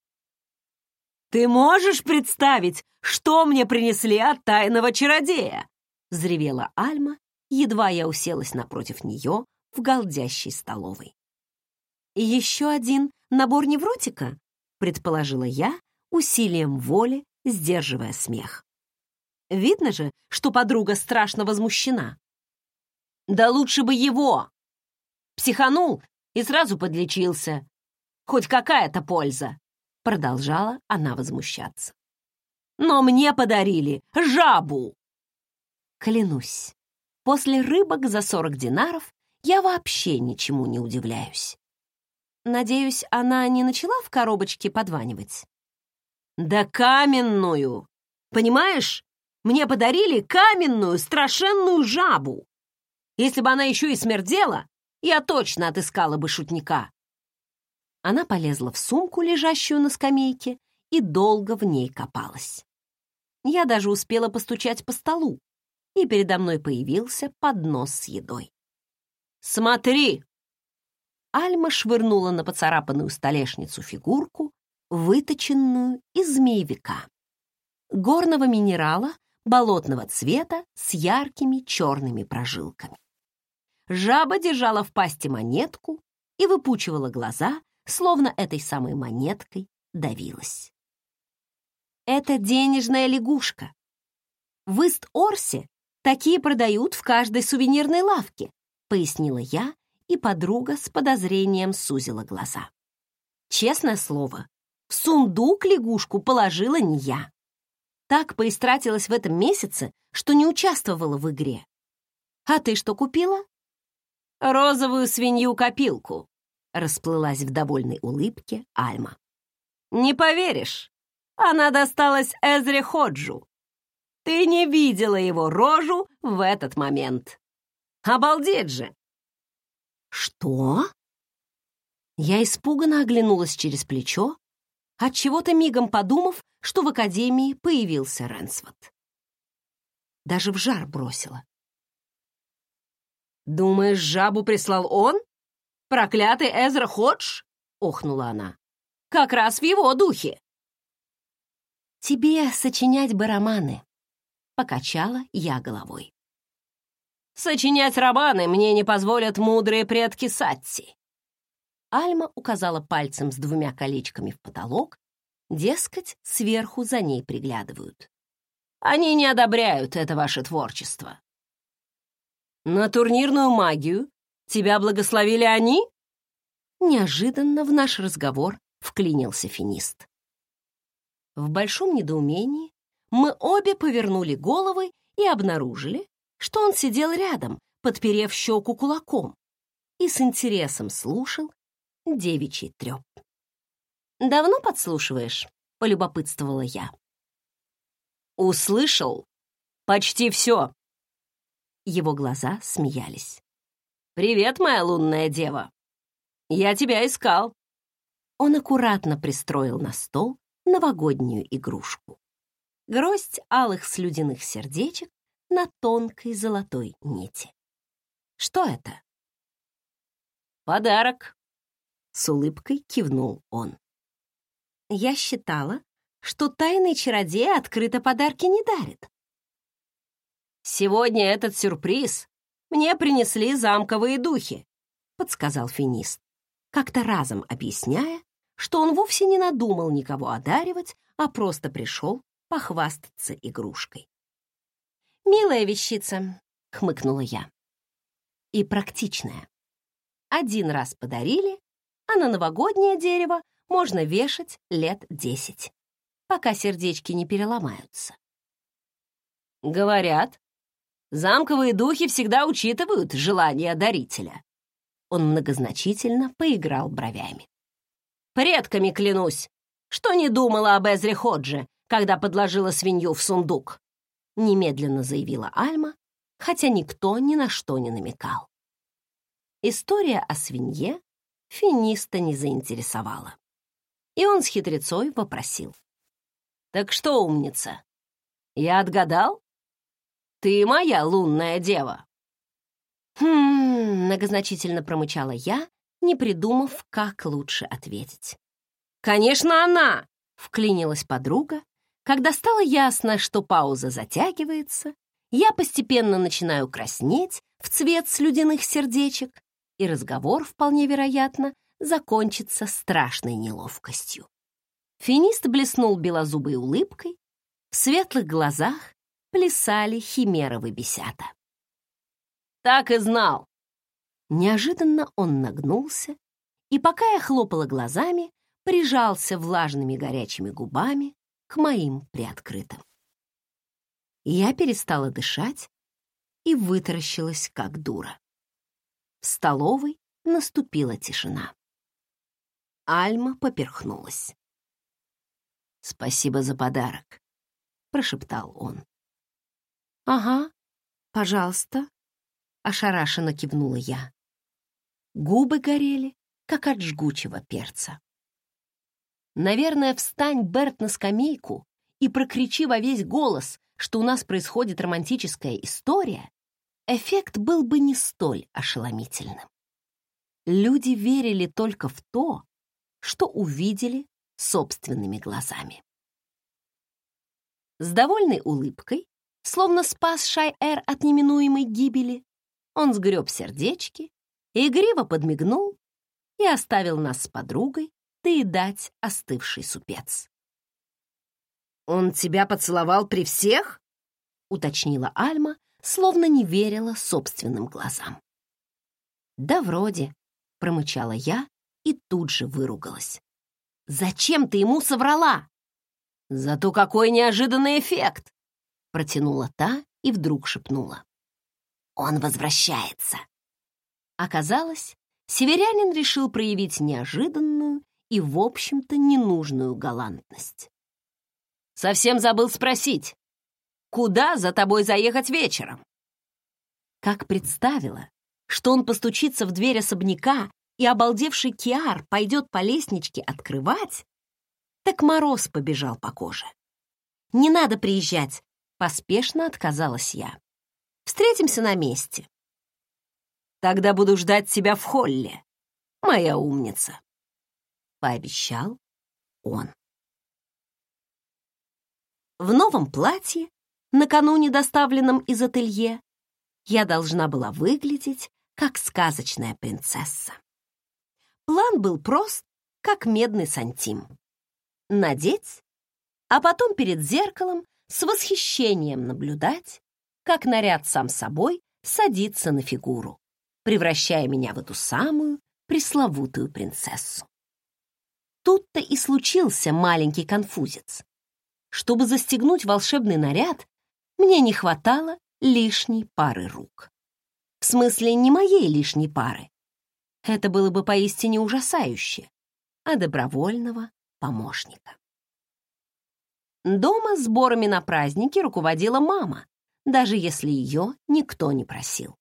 «Ты можешь представить, что мне принесли от тайного чародея?» — взревела Альма, едва я уселась напротив нее в голдящей столовой. Еще один набор невротика, предположила я, усилием воли сдерживая смех. Видно же, что подруга страшно возмущена. Да лучше бы его! Психанул и сразу подлечился. Хоть какая-то польза, продолжала она возмущаться. Но мне подарили жабу. Клянусь, после рыбок за сорок динаров я вообще ничему не удивляюсь. Надеюсь, она не начала в коробочке подванивать? Да каменную! Понимаешь, мне подарили каменную страшенную жабу. Если бы она еще и смердела, я точно отыскала бы шутника. Она полезла в сумку, лежащую на скамейке, и долго в ней копалась. Я даже успела постучать по столу, и передо мной появился поднос с едой. «Смотри!» Альма швырнула на поцарапанную столешницу фигурку, выточенную из змеевика. Горного минерала болотного цвета с яркими черными прожилками. Жаба держала в пасти монетку и выпучивала глаза, словно этой самой монеткой давилась. Это денежная лягушка. В Ист-Орсе такие продают в каждой сувенирной лавке, пояснила я, и подруга с подозрением сузила глаза. Честное слово, в сундук лягушку положила не я. Так поистратилась в этом месяце, что не участвовала в игре. А ты что купила? Розовую свинью-копилку, расплылась в довольной улыбке Альма. Не поверишь, она досталась Эзре Ходжу. Ты не видела его рожу в этот момент. Обалдеть же! «Что?» Я испуганно оглянулась через плечо, отчего-то мигом подумав, что в академии появился Ренсвот. Даже в жар бросила. «Думаешь, жабу прислал он? Проклятый Эзра Ходж?» — охнула она. «Как раз в его духе!» «Тебе сочинять бы романы», — покачала я головой. Сочинять романы мне не позволят мудрые предки Сатти. Альма указала пальцем с двумя колечками в потолок, дескать, сверху за ней приглядывают. Они не одобряют это ваше творчество. На турнирную магию тебя благословили они? Неожиданно в наш разговор вклинился финист. В большом недоумении мы обе повернули головы и обнаружили, что он сидел рядом, подперев щеку кулаком, и с интересом слушал девичий треп. «Давно подслушиваешь?» — полюбопытствовала я. «Услышал? Почти все!» Его глаза смеялись. «Привет, моя лунная дева! Я тебя искал!» Он аккуратно пристроил на стол новогоднюю игрушку. Гроздь алых слюдяных сердечек на тонкой золотой нити. Что это? «Подарок!» — с улыбкой кивнул он. Я считала, что тайный чародей открыто подарки не дарит. «Сегодня этот сюрприз мне принесли замковые духи», — подсказал финист, как-то разом объясняя, что он вовсе не надумал никого одаривать, а просто пришел похвастаться игрушкой. «Милая вещица», — хмыкнула я. «И практичная. Один раз подарили, а на новогоднее дерево можно вешать лет десять, пока сердечки не переломаются. Говорят, замковые духи всегда учитывают желания дарителя. Он многозначительно поиграл бровями. Предками клянусь, что не думала об Эзре Ходже, когда подложила свинью в сундук, немедленно заявила Альма, хотя никто ни на что не намекал. История о свинье финиста не заинтересовала. И он с хитрецой вопросил. «Так что, умница, я отгадал? Ты моя лунная дева?» «Хм...» — многозначительно промычала я, не придумав, как лучше ответить. «Конечно, она!» — вклинилась подруга. Когда стало ясно, что пауза затягивается, я постепенно начинаю краснеть в цвет слюдяных сердечек, и разговор, вполне вероятно, закончится страшной неловкостью. Финист блеснул белозубой улыбкой, в светлых глазах плясали химеровы бесята. «Так и знал!» Неожиданно он нагнулся, и пока я хлопала глазами, прижался влажными горячими губами к моим приоткрытым. Я перестала дышать и вытаращилась, как дура. В столовой наступила тишина. Альма поперхнулась. «Спасибо за подарок», — прошептал он. «Ага, пожалуйста», — ошарашенно кивнула я. Губы горели, как от жгучего перца. Наверное, встань, Берт, на скамейку и прокричи во весь голос, что у нас происходит романтическая история, эффект был бы не столь ошеломительным. Люди верили только в то, что увидели собственными глазами. С довольной улыбкой, словно спас Шай-Эр от неминуемой гибели, он сгреб сердечки, игриво подмигнул и оставил нас с подругой доедать остывший супец. «Он тебя поцеловал при всех?» — уточнила Альма, словно не верила собственным глазам. «Да вроде», — промычала я и тут же выругалась. «Зачем ты ему соврала?» «Зато какой неожиданный эффект!» — протянула та и вдруг шепнула. «Он возвращается!» Оказалось, северянин решил проявить неожиданную и, в общем-то, ненужную галантность. «Совсем забыл спросить, куда за тобой заехать вечером?» Как представила, что он постучится в дверь особняка, и обалдевший Киар пойдет по лестничке открывать, так мороз побежал по коже. «Не надо приезжать», — поспешно отказалась я. «Встретимся на месте». «Тогда буду ждать тебя в холле, моя умница», — пообещал он. В новом платье, накануне доставленном из ателье, я должна была выглядеть как сказочная принцесса. План был прост, как медный сантим. Надеть, а потом перед зеркалом с восхищением наблюдать, как наряд сам собой садится на фигуру, превращая меня в эту самую пресловутую принцессу. Тут-то и случился маленький конфузец. Чтобы застегнуть волшебный наряд, мне не хватало лишней пары рук. В смысле, не моей лишней пары. Это было бы поистине ужасающе, а добровольного помощника. Дома сборами на праздники руководила мама, даже если ее никто не просил.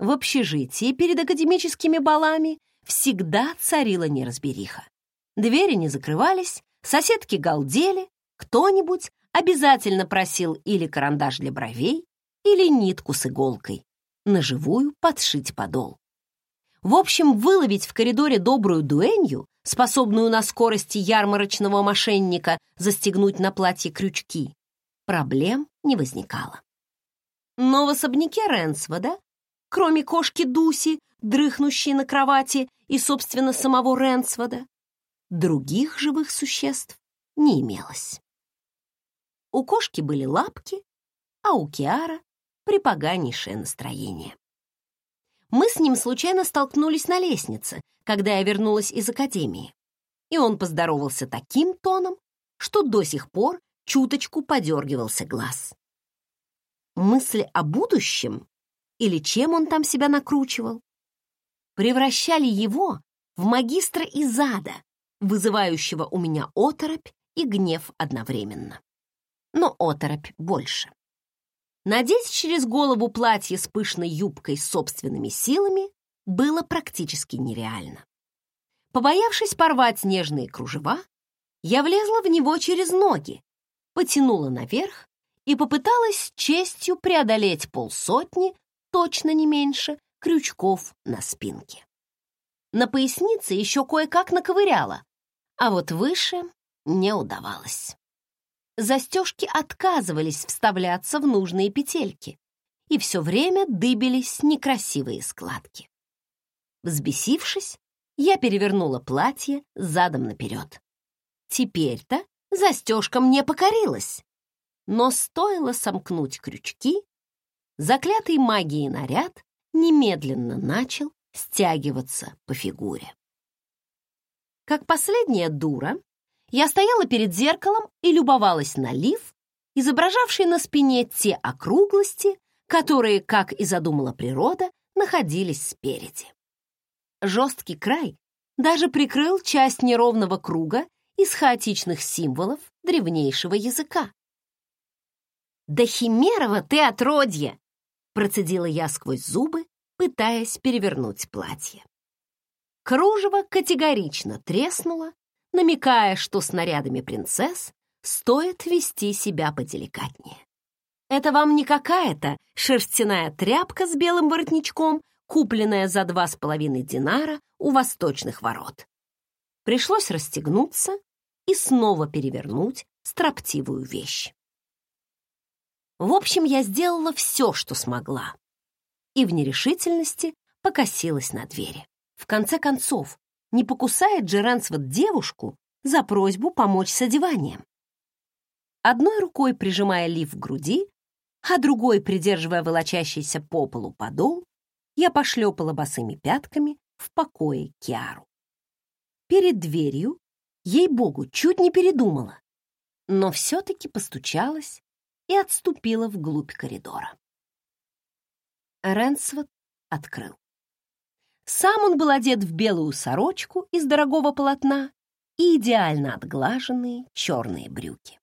В общежитии перед академическими балами всегда царила неразбериха. Двери не закрывались, соседки галдели, кто-нибудь обязательно просил или карандаш для бровей, или нитку с иголкой, на живую подшить подол. В общем, выловить в коридоре добрую дуэнью, способную на скорости ярмарочного мошенника застегнуть на платье крючки, проблем не возникало. Но в особняке Ренсвода, кроме кошки Дуси, дрыхнущей на кровати, и, собственно, самого Ренсвода, других живых существ не имелось. У кошки были лапки, а у Киара — припоганнейшее настроение мы с ним случайно столкнулись на лестнице, когда я вернулась из академии. И он поздоровался таким тоном, что до сих пор чуточку подергивался глаз. Мысли о будущем или чем он там себя накручивал, превращали его в магистра из ада, вызывающего у меня оторопь и гнев одновременно. Но оторопь больше. Надеть через голову платье с пышной юбкой собственными силами было практически нереально. Побоявшись порвать нежные кружева, я влезла в него через ноги, потянула наверх и попыталась честью преодолеть полсотни, точно не меньше, крючков на спинке. На пояснице еще кое-как наковыряла, а вот выше не удавалось застежки отказывались вставляться в нужные петельки, и все время дыбились некрасивые складки. Взбесившись, я перевернула платье задом наперед. Теперь-то застежка мне покорилась. Но стоило сомкнуть крючки, заклятый магией наряд немедленно начал стягиваться по фигуре. Как последняя дура, я стояла перед зеркалом и любовалась на лиф, изображавший на спине те округлости, которые, как и задумала природа, находились спереди. Жесткий край даже прикрыл часть неровного круга из хаотичных символов древнейшего языка. «Да химерова ты отродье!» процедила я сквозь зубы, пытаясь перевернуть платье. Кружево категорично треснуло, намекая, что с нарядами принцесс стоит вести себя поделикатнее. Это вам не какая-то шерстяная тряпка с белым воротничком, купленная за два с половиной динара у восточных ворот. Пришлось расстегнуться и снова перевернуть строптивую вещь. В общем, я сделала все, что смогла, и в нерешительности покосилась на двери. В конце концов, не покусает же Рэнсвуд девушку за просьбу помочь с одеванием. Одной рукой прижимая лиф к груди, а другой, придерживая волочащийся по полу подол, я пошлепала босыми пятками в покое Киару. Перед дверью, ей-богу, чуть не передумала, но все-таки постучалась и отступила вглубь коридора. Рэнсвуд открыл. Сам он был одет в белую сорочку из дорогого полотна и идеально отглаженные черные брюки.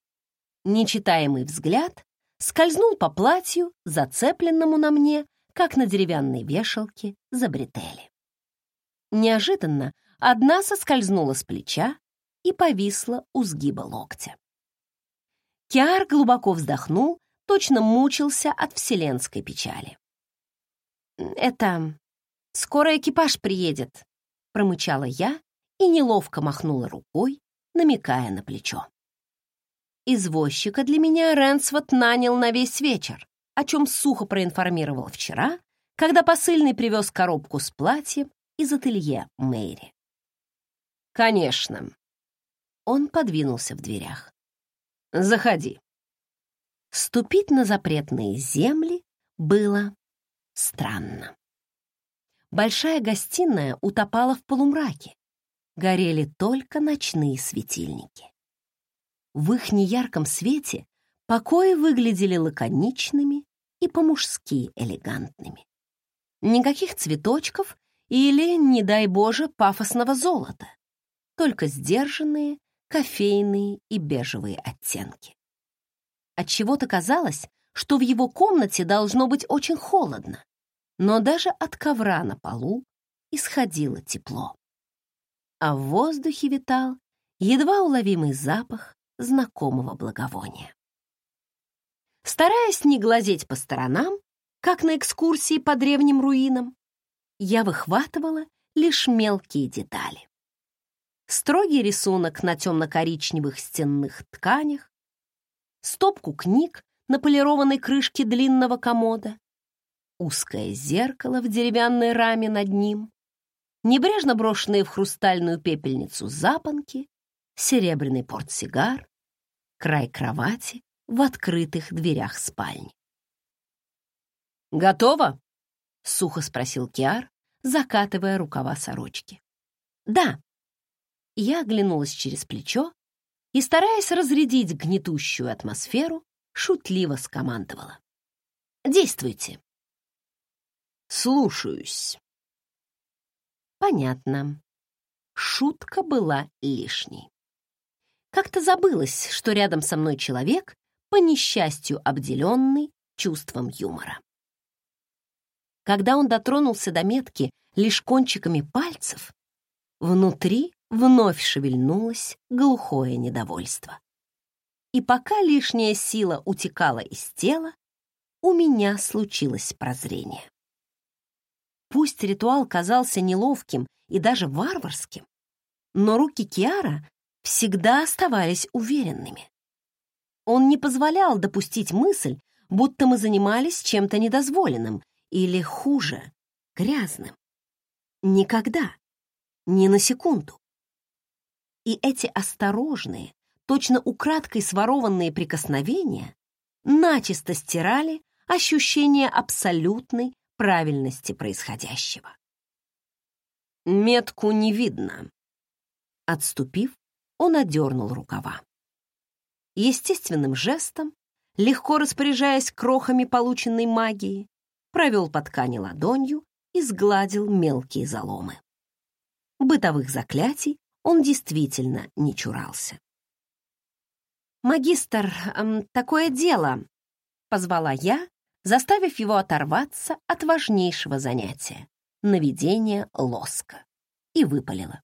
Нечитаемый взгляд скользнул по платью, зацепленному на мне, как на деревянной вешалке за бретели. Неожиданно одна соскользнула с плеча и повисла у сгиба локтя. Киар глубоко вздохнул, точно мучился от вселенской печали. «Это «Скоро экипаж приедет», — промычала я и неловко махнула рукой, намекая на плечо. Извозчика для меня Рэнсвот нанял на весь вечер, о чем сухо проинформировал вчера, когда посыльный привез коробку с платьем из ателье Мэри. «Конечно». Он подвинулся в дверях. «Заходи». Ступить на запретные земли было странно. Большая гостиная утопала в полумраке. Горели только ночные светильники. В их неярком свете покои выглядели лаконичными и по-мужски элегантными. Никаких цветочков или, не дай Боже, пафосного золота, только сдержанные кофейные и бежевые оттенки. Отчего-то казалось, что в его комнате должно быть очень холодно, но даже от ковра на полу исходило тепло. А в воздухе витал едва уловимый запах знакомого благовония. Стараясь не глазеть по сторонам, как на экскурсии по древним руинам, я выхватывала лишь мелкие детали. Строгий рисунок на темно-коричневых стенных тканях, стопку книг на полированной крышке длинного комода, узкое зеркало в деревянной раме над ним, небрежно брошенные в хрустальную пепельницу запонки, серебряный портсигар, край кровати в открытых дверях спальни. «Готово?» — сухо спросил Киар, закатывая рукава сорочки. «Да». Я оглянулась через плечо и, стараясь разрядить гнетущую атмосферу, шутливо скомандовала. «Действуйте». «Слушаюсь». Понятно. Шутка была лишней. Как-то забылось, что рядом со мной человек, по несчастью обделенный чувством юмора. Когда он дотронулся до метки лишь кончиками пальцев, внутри вновь шевельнулось глухое недовольство. И пока лишняя сила утекала из тела, у меня случилось прозрение. Пусть ритуал казался неловким и даже варварским, но руки Киара всегда оставались уверенными. Он не позволял допустить мысль, будто мы занимались чем-то недозволенным или, хуже, грязным. Никогда, ни на секунду. И эти осторожные, точно украдкой сворованные прикосновения начисто стирали ощущение абсолютной правильности происходящего. Метку не видно. Отступив, он одернул рукава. Естественным жестом, легко распоряжаясь крохами полученной магии, провел по ткани ладонью и сгладил мелкие заломы. Бытовых заклятий он действительно не чурался. «Магистр, эм, такое дело!» — позвала я, заставив его оторваться от важнейшего занятия — наведения лоска, и выпалила.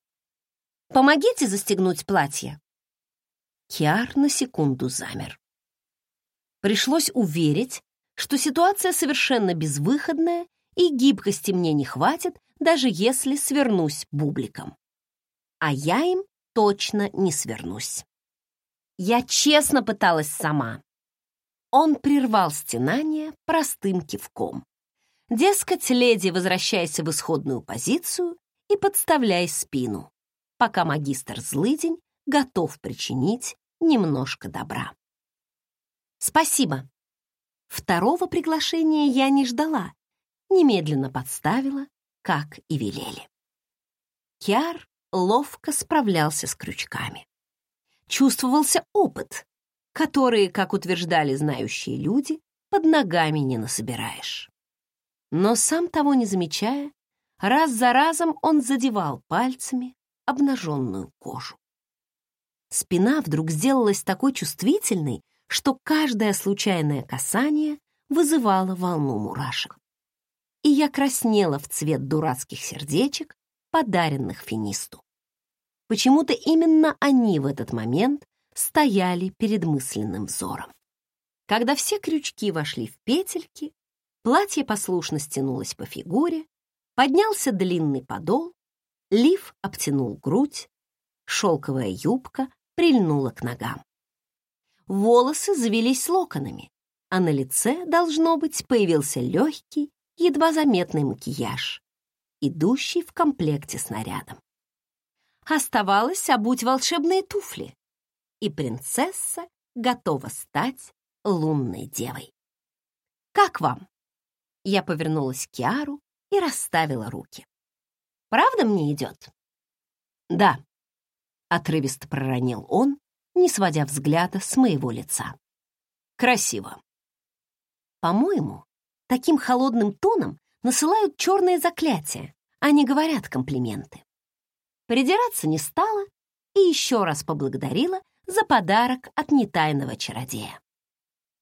«Помогите застегнуть платье!» Киар на секунду замер. Пришлось уверить, что ситуация совершенно безвыходная и гибкости мне не хватит, даже если свернусь бубликом. А я им точно не свернусь. Я честно пыталась сама, он прервал стенание простым кивком. Дескать, леди, возвращайся в исходную позицию и подставляй спину, пока магистр Злыдень готов причинить немножко добра. Спасибо. Второго приглашения я не ждала, немедленно подставила, как и велели. Киар ловко справлялся с крючками. Чувствовался опыт, которые, как утверждали знающие люди, под ногами не насобираешь. Но сам того не замечая, раз за разом он задевал пальцами обнаженную кожу. Спина вдруг сделалась такой чувствительной, что каждое случайное касание вызывало волну мурашек. И я краснела в цвет дурацких сердечек, подаренных финисту. Почему-то именно они в этот момент стояли перед мысленным взором. Когда все крючки вошли в петельки, платье послушно стянулось по фигуре, поднялся длинный подол, лиф обтянул грудь, шелковая юбка прильнула к ногам. Волосы завелись локонами, а на лице, должно быть, появился легкий, едва заметный макияж, идущий в комплекте с нарядом. Оставалось обуть волшебные туфли, и принцесса готова стать лунной девой. «Как вам?» Я повернулась к Киару и расставила руки. «Правда мне идет?» «Да», — отрывисто проронил он, не сводя взгляда с моего лица. «Красиво». По-моему, таким холодным тоном насылают черные заклятия, а не говорят комплименты. Придираться не стала и еще раз поблагодарила за подарок от нетайного чародея.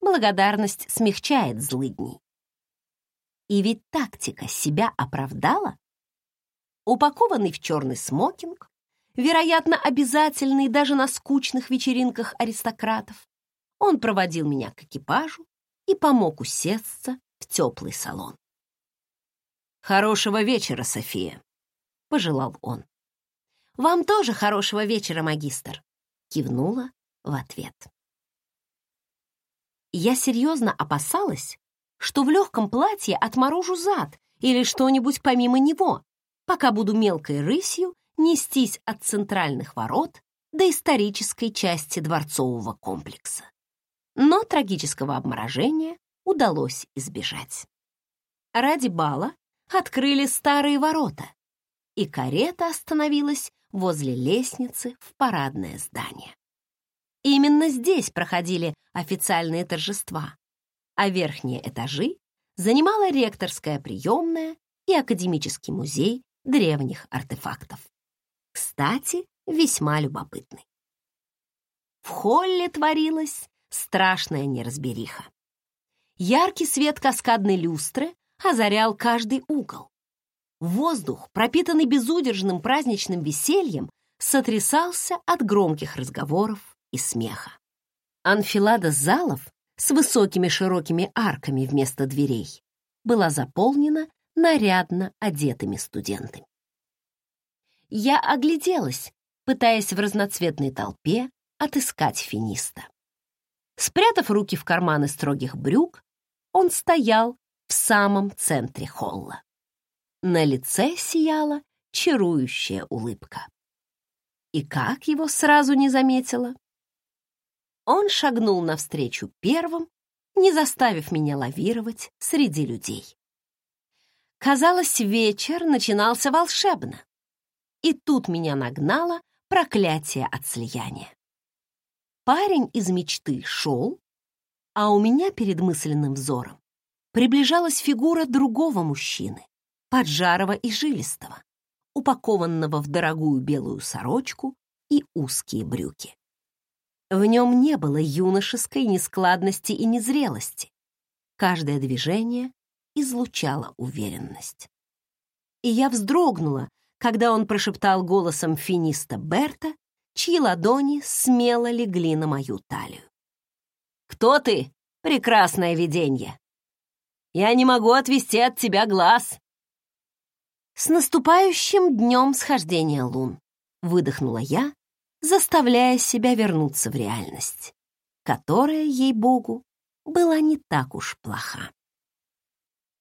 Благодарность смягчает злыдней. И ведь тактика себя оправдала. Упакованный в черный смокинг, вероятно, обязательный даже на скучных вечеринках аристократов, он проводил меня к экипажу и помог усесться в теплый салон. «Хорошего вечера, София», — пожелал он. «Вам тоже хорошего вечера, магистр», — кивнула в ответ. Я серьезно опасалась, что в легком платье отморожу зад или что-нибудь помимо него, пока буду мелкой рысью нестись от центральных ворот до исторической части дворцового комплекса. Но трагического обморожения удалось избежать. Ради бала открыли старые ворота, и карета остановилась возле лестницы в парадное здание. Именно здесь проходили официальные торжества, а верхние этажи занимала ректорская приемная и академический музей древних артефактов. Кстати, весьма любопытный. В холле творилась страшная неразбериха. Яркий свет каскадной люстры озарял каждый угол. Воздух, пропитанный безудержным праздничным весельем, сотрясался от громких разговоров и смеха. Анфилада залов с высокими широкими арками вместо дверей была заполнена нарядно одетыми студентами. Я огляделась, пытаясь в разноцветной толпе отыскать финиста. Спрятав руки в карманы строгих брюк, он стоял в самом центре холла. На лице сияла чарующая улыбка. И как его сразу не заметила? Он шагнул навстречу первым, не заставив меня лавировать среди людей. Казалось, вечер начинался волшебно. И тут меня нагнало проклятие от слияния. Парень из мечты шел, а у меня перед мысленным взором приближалась фигура другого мужчины, поджарого и жилистого, упакованного в дорогую белую сорочку и узкие брюки. В нем не было юношеской нескладности и незрелости. Каждое движение излучало уверенность. И я вздрогнула, когда он прошептал голосом финиста Берта чьи ладони смело легли на мою талию. «Кто ты, прекрасное видение? Я не могу отвести от тебя глаз!» «С наступающим днем схождения лун!» — выдохнула я, заставляя себя вернуться в реальность, которая, ей-богу, была не так уж плоха.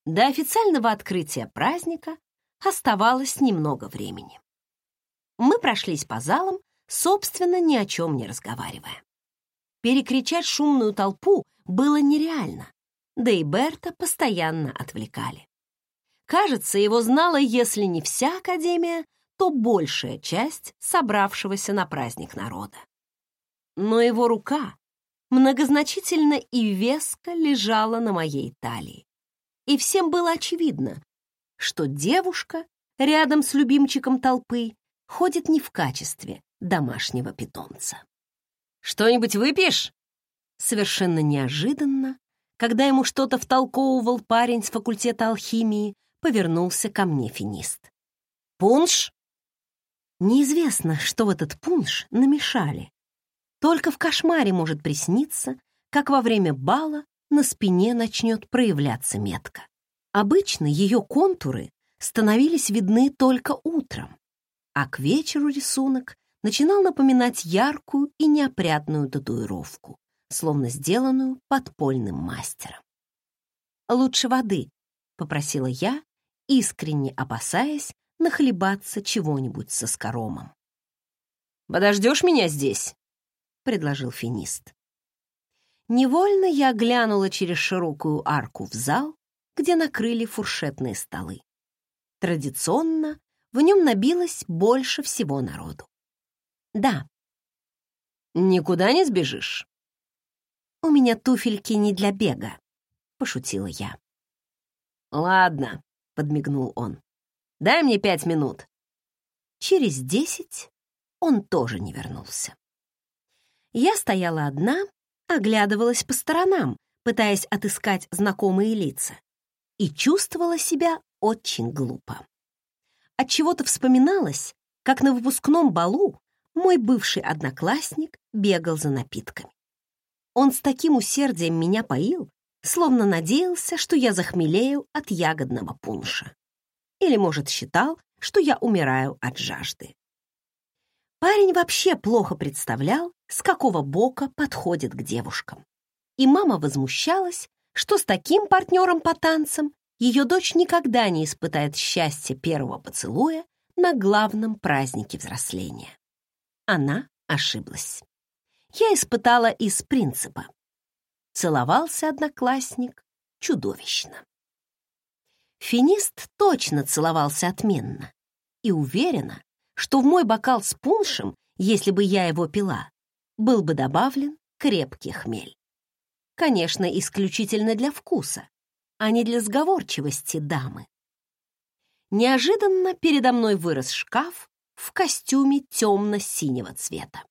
До официального открытия праздника оставалось немного времени. Мы прошлись по залам, собственно, ни о чем не разговаривая. Перекричать шумную толпу было нереально, да и Берта постоянно отвлекали. Кажется, его знала, если не вся Академия, то большая часть собравшегося на праздник народа. Но его рука многозначительно и веско лежала на моей талии. И всем было очевидно, что девушка рядом с любимчиком толпы ходит не в качестве домашнего питомца. «Что-нибудь выпьешь?» Совершенно неожиданно, когда ему что-то втолковывал парень с факультета алхимии, повернулся ко мне финист. «Пунш?» Неизвестно, что в этот пунш намешали. Только в кошмаре может присниться, как во время бала на спине начнет проявляться метка. Обычно ее контуры становились видны только утром, а к вечеру рисунок начинал напоминать яркую и неопрятную татуировку, словно сделанную подпольным мастером. «Лучше воды», — попросила я, искренне опасаясь нахлебаться чего-нибудь со скоромом. «Подождешь меня здесь?» — предложил финист. Невольно я глянула через широкую арку в зал, где накрыли фуршетные столы. Традиционно в нем набилось больше всего народу. Да. Никуда не сбежишь? У меня туфельки не для бега, пошутила я. Ладно, подмигнул он. Дай мне пять минут. Через десять он тоже не вернулся. Я стояла одна, оглядывалась по сторонам, пытаясь отыскать знакомые лица. И чувствовала себя очень глупо. Отчего-то вспоминалось, как на выпускном балу мой бывший одноклассник бегал за напитками. Он с таким усердием меня поил, словно надеялся, что я захмелею от ягодного пунша. Или, может, считал, что я умираю от жажды. Парень вообще плохо представлял, с какого бока подходит к девушкам. И мама возмущалась, что с таким партнером по танцам ее дочь никогда не испытает счастья первого поцелуя на главном празднике взросления. Она ошиблась. Я испытала из принципа. Целовался одноклассник чудовищно. Финист точно целовался отменно и уверена, что в мой бокал с пуншем, если бы я его пила, был бы добавлен крепкий хмель. Конечно, исключительно для вкуса, а не для сговорчивости дамы. Неожиданно передо мной вырос шкаф в костюме темно-синего цвета.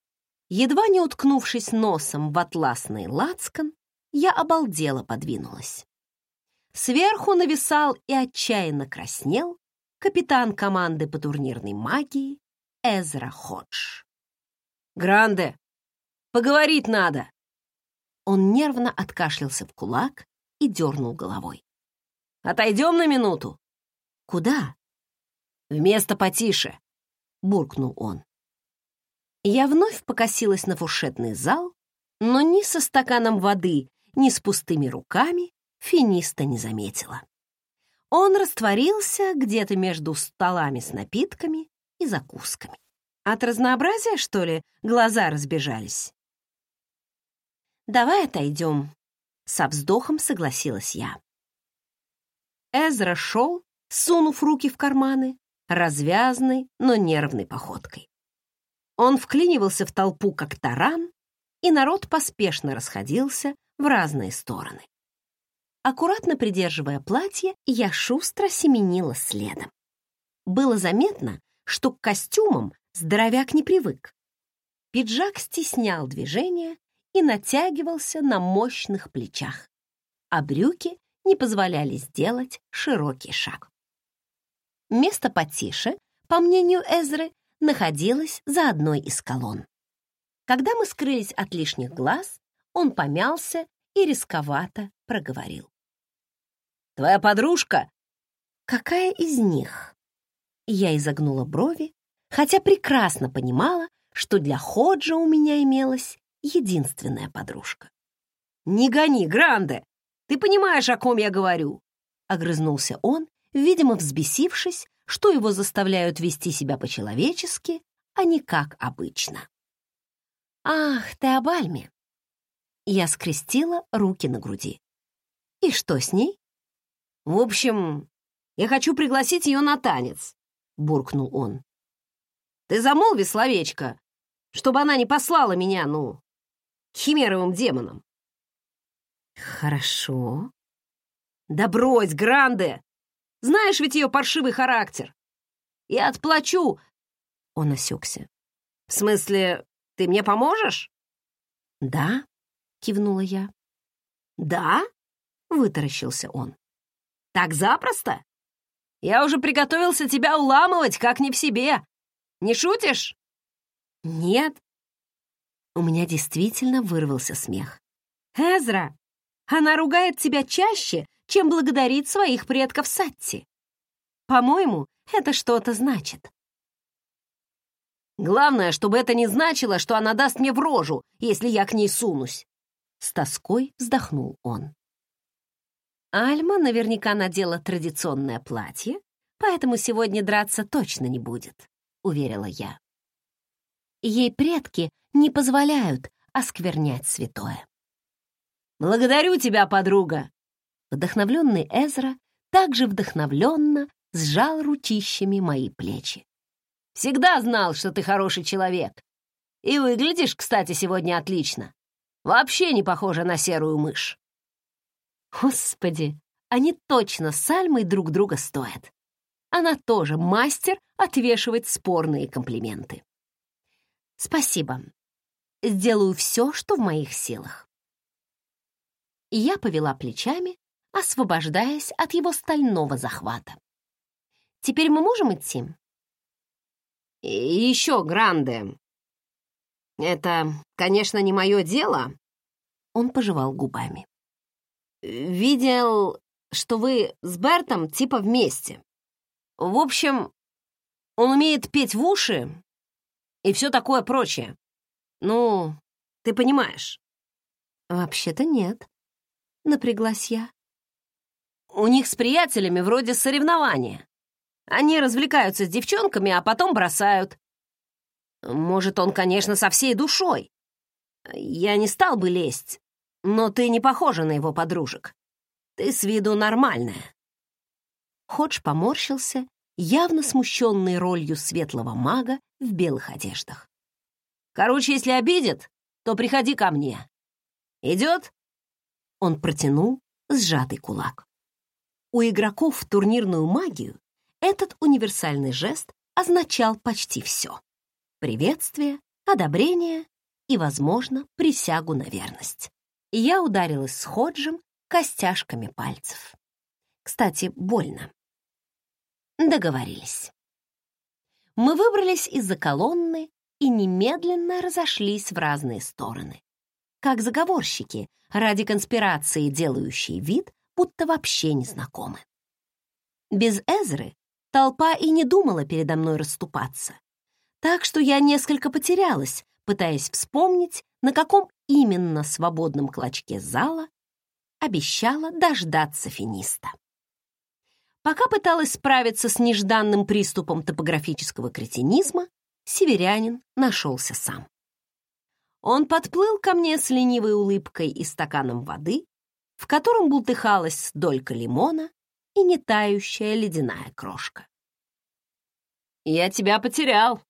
Едва не уткнувшись носом в атласный лацкан, я обалдела подвинулась. Сверху нависал и отчаянно краснел капитан команды по турнирной магии Эзра Ходж. «Гранде, поговорить надо!» Он нервно откашлялся в кулак и дернул головой. «Отойдем на минуту?» «Куда?» «В место потише», — буркнул он. Я вновь покосилась на фуршетный зал, но ни со стаканом воды, ни с пустыми руками финиста не заметила. Он растворился где-то между столами с напитками и закусками. От разнообразия, что ли, глаза разбежались? «Давай отойдем», — со вздохом согласилась я. Эзра шел, сунув руки в карманы, развязной, но нервной походкой. Он вклинивался в толпу, как таран, и народ поспешно расходился в разные стороны. Аккуратно придерживая платье, я шустро семенила следом. Было заметно, что к костюмам здоровяк не привык. Пиджак стеснял движение и натягивался на мощных плечах, а брюки не позволяли сделать широкий шаг. Место потише, по мнению Эзры, находилось за одной из колонн. Когда мы скрылись от лишних глаз, он помялся и рисковато проговорил. «Твоя подружка?» «Какая из них?» Я изогнула брови, хотя прекрасно понимала, что для Ходжа у меня имелась единственная подружка. «Не гони, Гранде! Ты понимаешь, о ком я говорю?» Огрызнулся он, видимо, взбесившись, что его заставляют вести себя по-человечески, а не как обычно. «Ах, ты об Альме!» Я скрестила руки на груди. «И что с ней?» «В общем, я хочу пригласить ее на танец», — буркнул он. «Ты замолви словечко, чтобы она не послала меня, ну, химеровым демонам». «Хорошо». «Да брось, Гранде! Знаешь ведь ее паршивый характер. Я отплачу!» Он осекся. «В смысле, ты мне поможешь?» «Да», — кивнула я. «Да?» — вытаращился он. «Так запросто? Я уже приготовился тебя уламывать, как не в себе. Не шутишь?» «Нет». У меня действительно вырвался смех. «Эзра, она ругает тебя чаще, чем благодарит своих предков Сатти. По-моему, это что-то значит. Главное, чтобы это не значило, что она даст мне в рожу, если я к ней сунусь. С тоской вздохнул он. Альма наверняка надела традиционное платье, поэтому сегодня драться точно не будет, уверила я. Ей предки не позволяют осквернять святое. «Благодарю тебя, подруга!» Вдохновленный Эзра также вдохновленно сжал ручищами мои плечи. «Всегда знал, что ты хороший человек. И выглядишь, кстати, сегодня отлично. Вообще не похожа на серую мышь». Господи, они точно с Альмой друг друга стоят. Она тоже мастер отвешивать спорные комплименты. Спасибо. Сделаю все, что в моих силах. Я повела плечами, освобождаясь от его стального захвата. «Теперь мы можем идти?» И еще, Гранде, это, конечно, не мое дело. Он пожевал губами. Видел, что вы с Бертом типа вместе. В общем, он умеет петь в уши и все такое прочее. Ну, ты понимаешь. Вообще-то нет, напряглась я. У них с приятелями вроде соревнования. Они развлекаются с девчонками, а потом бросают. Может, он, конечно, со всей душой. Я не стал бы лезть, но ты не похожа на его подружек. Ты с виду нормальная. Ходж поморщился, явно смущенный ролью светлого мага в белых одеждах. Короче, если обидит, то приходи ко мне. Идет? Он протянул сжатый кулак. У игроков в турнирную магию этот универсальный жест означал почти все. Приветствие, одобрение и, возможно, присягу на верность. Я ударилась с Ходжем костяшками пальцев. Кстати, больно. Договорились. Мы выбрались из-за колонны и немедленно разошлись в разные стороны. Как заговорщики, ради конспирации делающие вид, будто вообще не знакомы. Без Эзры толпа и не думала передо мной расступаться. Так что я несколько потерялась, пытаясь вспомнить, на каком именно свободном клочке зала обещала дождаться финиста. Пока пыталась справиться с нежданным приступом топографического кретинизма, северянин нашелся сам. Он подплыл ко мне с ленивой улыбкой и стаканом воды, в котором бултыхалась долька лимона и не тающая ледяная крошка. «Я тебя потерял!»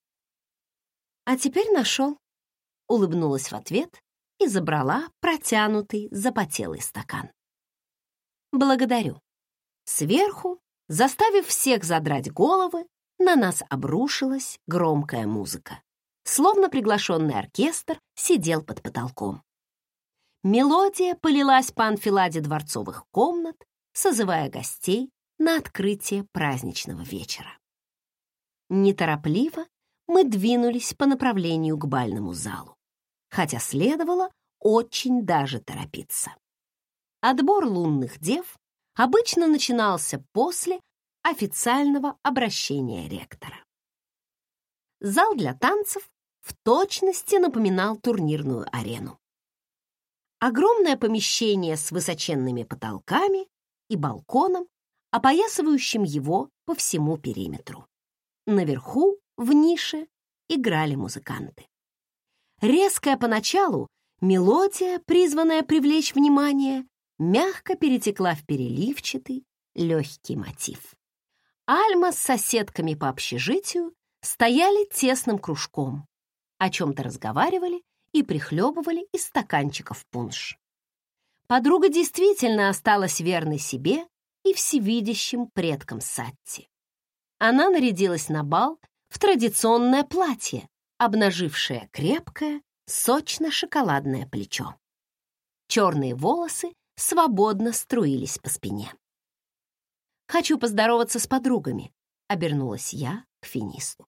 «А теперь нашел», — улыбнулась в ответ и забрала протянутый запотелый стакан. «Благодарю». Сверху, заставив всех задрать головы, на нас обрушилась громкая музыка. Словно приглашенный оркестр сидел под потолком. Мелодия полилась по анфиладе дворцовых комнат, созывая гостей на открытие праздничного вечера. Неторопливо мы двинулись по направлению к бальному залу, хотя следовало очень даже торопиться. Отбор лунных дев обычно начинался после официального обращения ректора. Зал для танцев в точности напоминал турнирную арену. Огромное помещение с высоченными потолками и балконом, опоясывающим его по всему периметру. Наверху, в нише, играли музыканты. Резкая поначалу мелодия, призванная привлечь внимание, мягко перетекла в переливчатый, легкий мотив. Альма с соседками по общежитию стояли тесным кружком, о чем-то разговаривали и прихлебывали из стаканчиков пунш. Подруга действительно осталась верной себе и всевидящим предкам Сатти. Она нарядилась на бал в традиционное платье, обнажившее крепкое, сочно-шоколадное плечо. Черные волосы свободно струились по спине. «Хочу поздороваться с подругами», — обернулась я к финисту.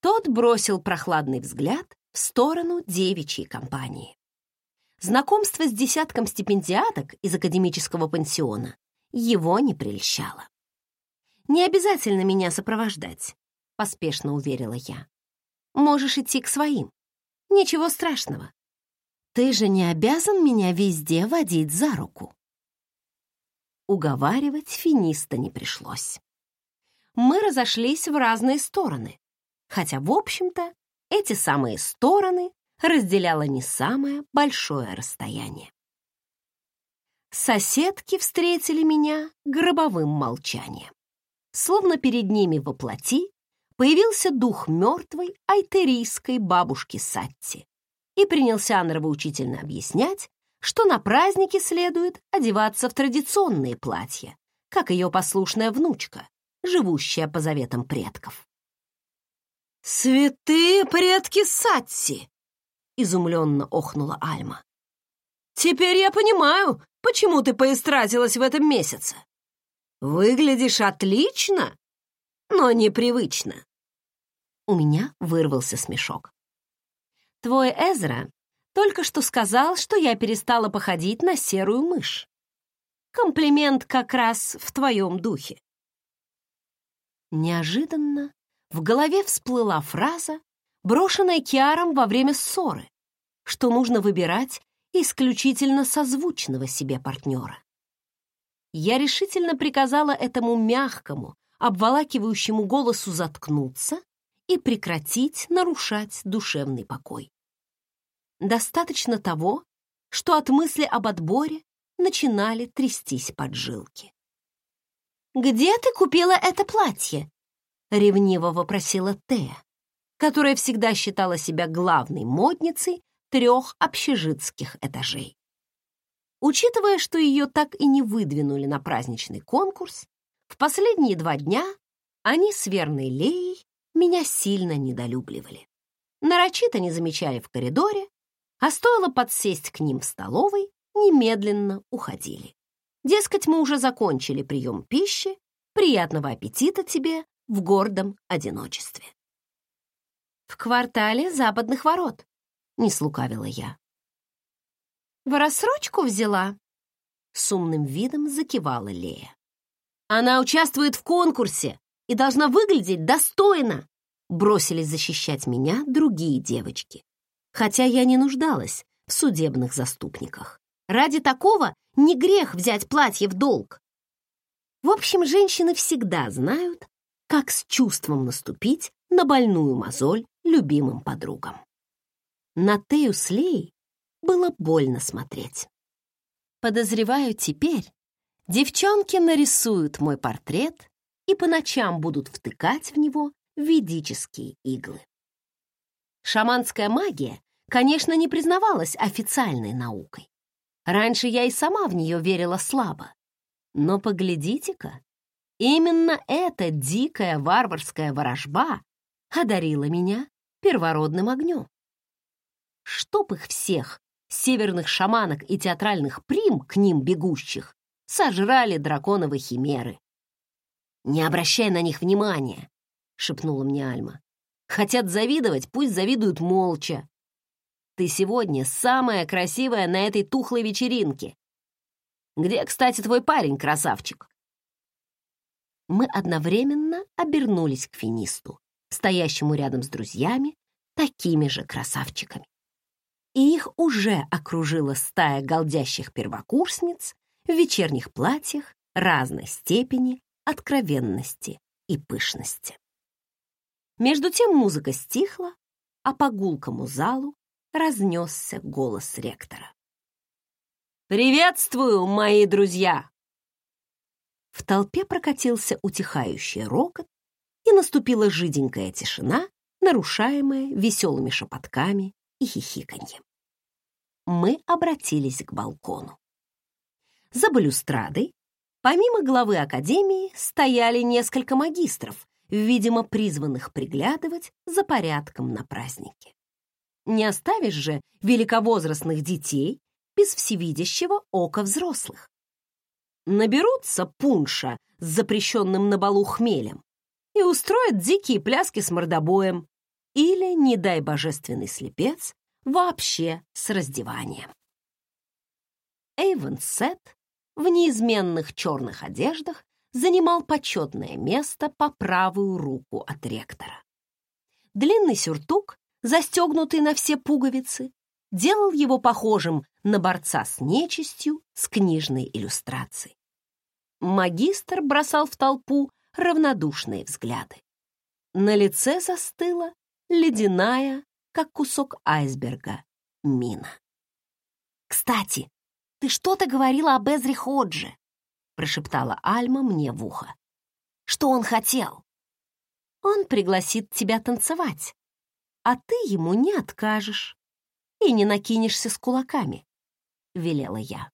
Тот бросил прохладный взгляд в сторону девичьей компании. Знакомство с десятком стипендиаток из академического пансиона его не прельщало. «Не обязательно меня сопровождать», — поспешно уверила я. «Можешь идти к своим. Ничего страшного. Ты же не обязан меня везде водить за руку». Уговаривать финиста не пришлось. Мы разошлись в разные стороны, хотя, в общем-то, эти самые стороны разделяло не самое большое расстояние. Соседки встретили меня гробовым молчанием словно перед ними во плоти появился дух мертвой айтерийской бабушки Сатти и принялся нравоучительно объяснять, что на празднике следует одеваться в традиционные платья, как ее послушная внучка, живущая по заветам предков. «Святые предки Сатти!» — изумленно охнула Альма. «Теперь я понимаю, почему ты поистратилась в этом месяце? Выглядишь отлично, но непривычно». У меня вырвался смешок. «Твой Эзра только что сказал, что я перестала походить на серую мышь. Комплимент как раз в твоем духе». Неожиданно в голове всплыла фраза, брошенная Киаром во время ссоры, что нужно выбирать исключительно созвучного себе партнера. Я решительно приказала этому мягкому, обволакивающему голосу заткнуться и прекратить нарушать душевный покой. Достаточно того, что от мысли об отборе начинали трястись поджилки. «Где ты купила это платье?» — ревниво вопросила Тея, которая всегда считала себя главной модницей трех общежитских этажей. Учитывая, что ее так и не выдвинули на праздничный конкурс, в последние два дня они с верной Леей меня сильно недолюбливали. Нарочито не замечали в коридоре, а стоило подсесть к ним в столовой, немедленно уходили. Дескать, мы уже закончили прием пищи, приятного аппетита тебе в гордом одиночестве. В квартале западных ворот, не слукавила я. В рассрочку взяла? С умным видом закивала Лея. Она участвует в конкурсе и должна выглядеть достойно. Бросились защищать меня другие девочки. Хотя я не нуждалась в судебных заступниках. Ради такого не грех взять платье в долг. В общем, женщины всегда знают, как с чувством наступить на больную мозоль любимым подругам. На Тею Слей было больно смотреть. Подозреваю теперь, девчонки нарисуют мой портрет и по ночам будут втыкать в него ведические иглы. Шаманская магия, конечно, не признавалась официальной наукой. Раньше я и сама в нее верила слабо. Но поглядите-ка, именно эта дикая варварская ворожба одарила меня первородным огнем чтоб их всех, северных шаманок и театральных прим, к ним бегущих, сожрали драконовы химеры. «Не обращай на них внимания», — шепнула мне Альма. «Хотят завидовать, пусть завидуют молча. Ты сегодня самая красивая на этой тухлой вечеринке. Где, кстати, твой парень, красавчик?» Мы одновременно обернулись к финисту, стоящему рядом с друзьями, такими же красавчиками и их уже окружила стая голдящих первокурсниц в вечерних платьях разной степени откровенности и пышности. Между тем музыка стихла, а по гулкому залу разнесся голос ректора. «Приветствую, мои друзья!» В толпе прокатился утихающий рокот, и наступила жиденькая тишина, нарушаемая веселыми шепотками и хихиканьем мы обратились к балкону. За балюстрадой, помимо главы академии, стояли несколько магистров, видимо, призванных приглядывать за порядком на празднике. Не оставишь же великовозрастных детей без всевидящего ока взрослых. Наберутся пунша с запрещенным на балу хмелем и устроят дикие пляски с мордобоем или, не дай божественный слепец, вообще с раздеванием. Эйвен Сет в неизменных черных одеждах занимал почетное место по правую руку от ректора. Длинный сюртук, застегнутый на все пуговицы, делал его похожим на борца с нечистью с книжной иллюстрацией. Магистр бросал в толпу равнодушные взгляды. На лице застыла ледяная как кусок айсберга, мина. «Кстати, ты что-то говорила об Эзре Ходже», прошептала Альма мне в ухо. «Что он хотел?» «Он пригласит тебя танцевать, а ты ему не откажешь и не накинешься с кулаками», — велела я.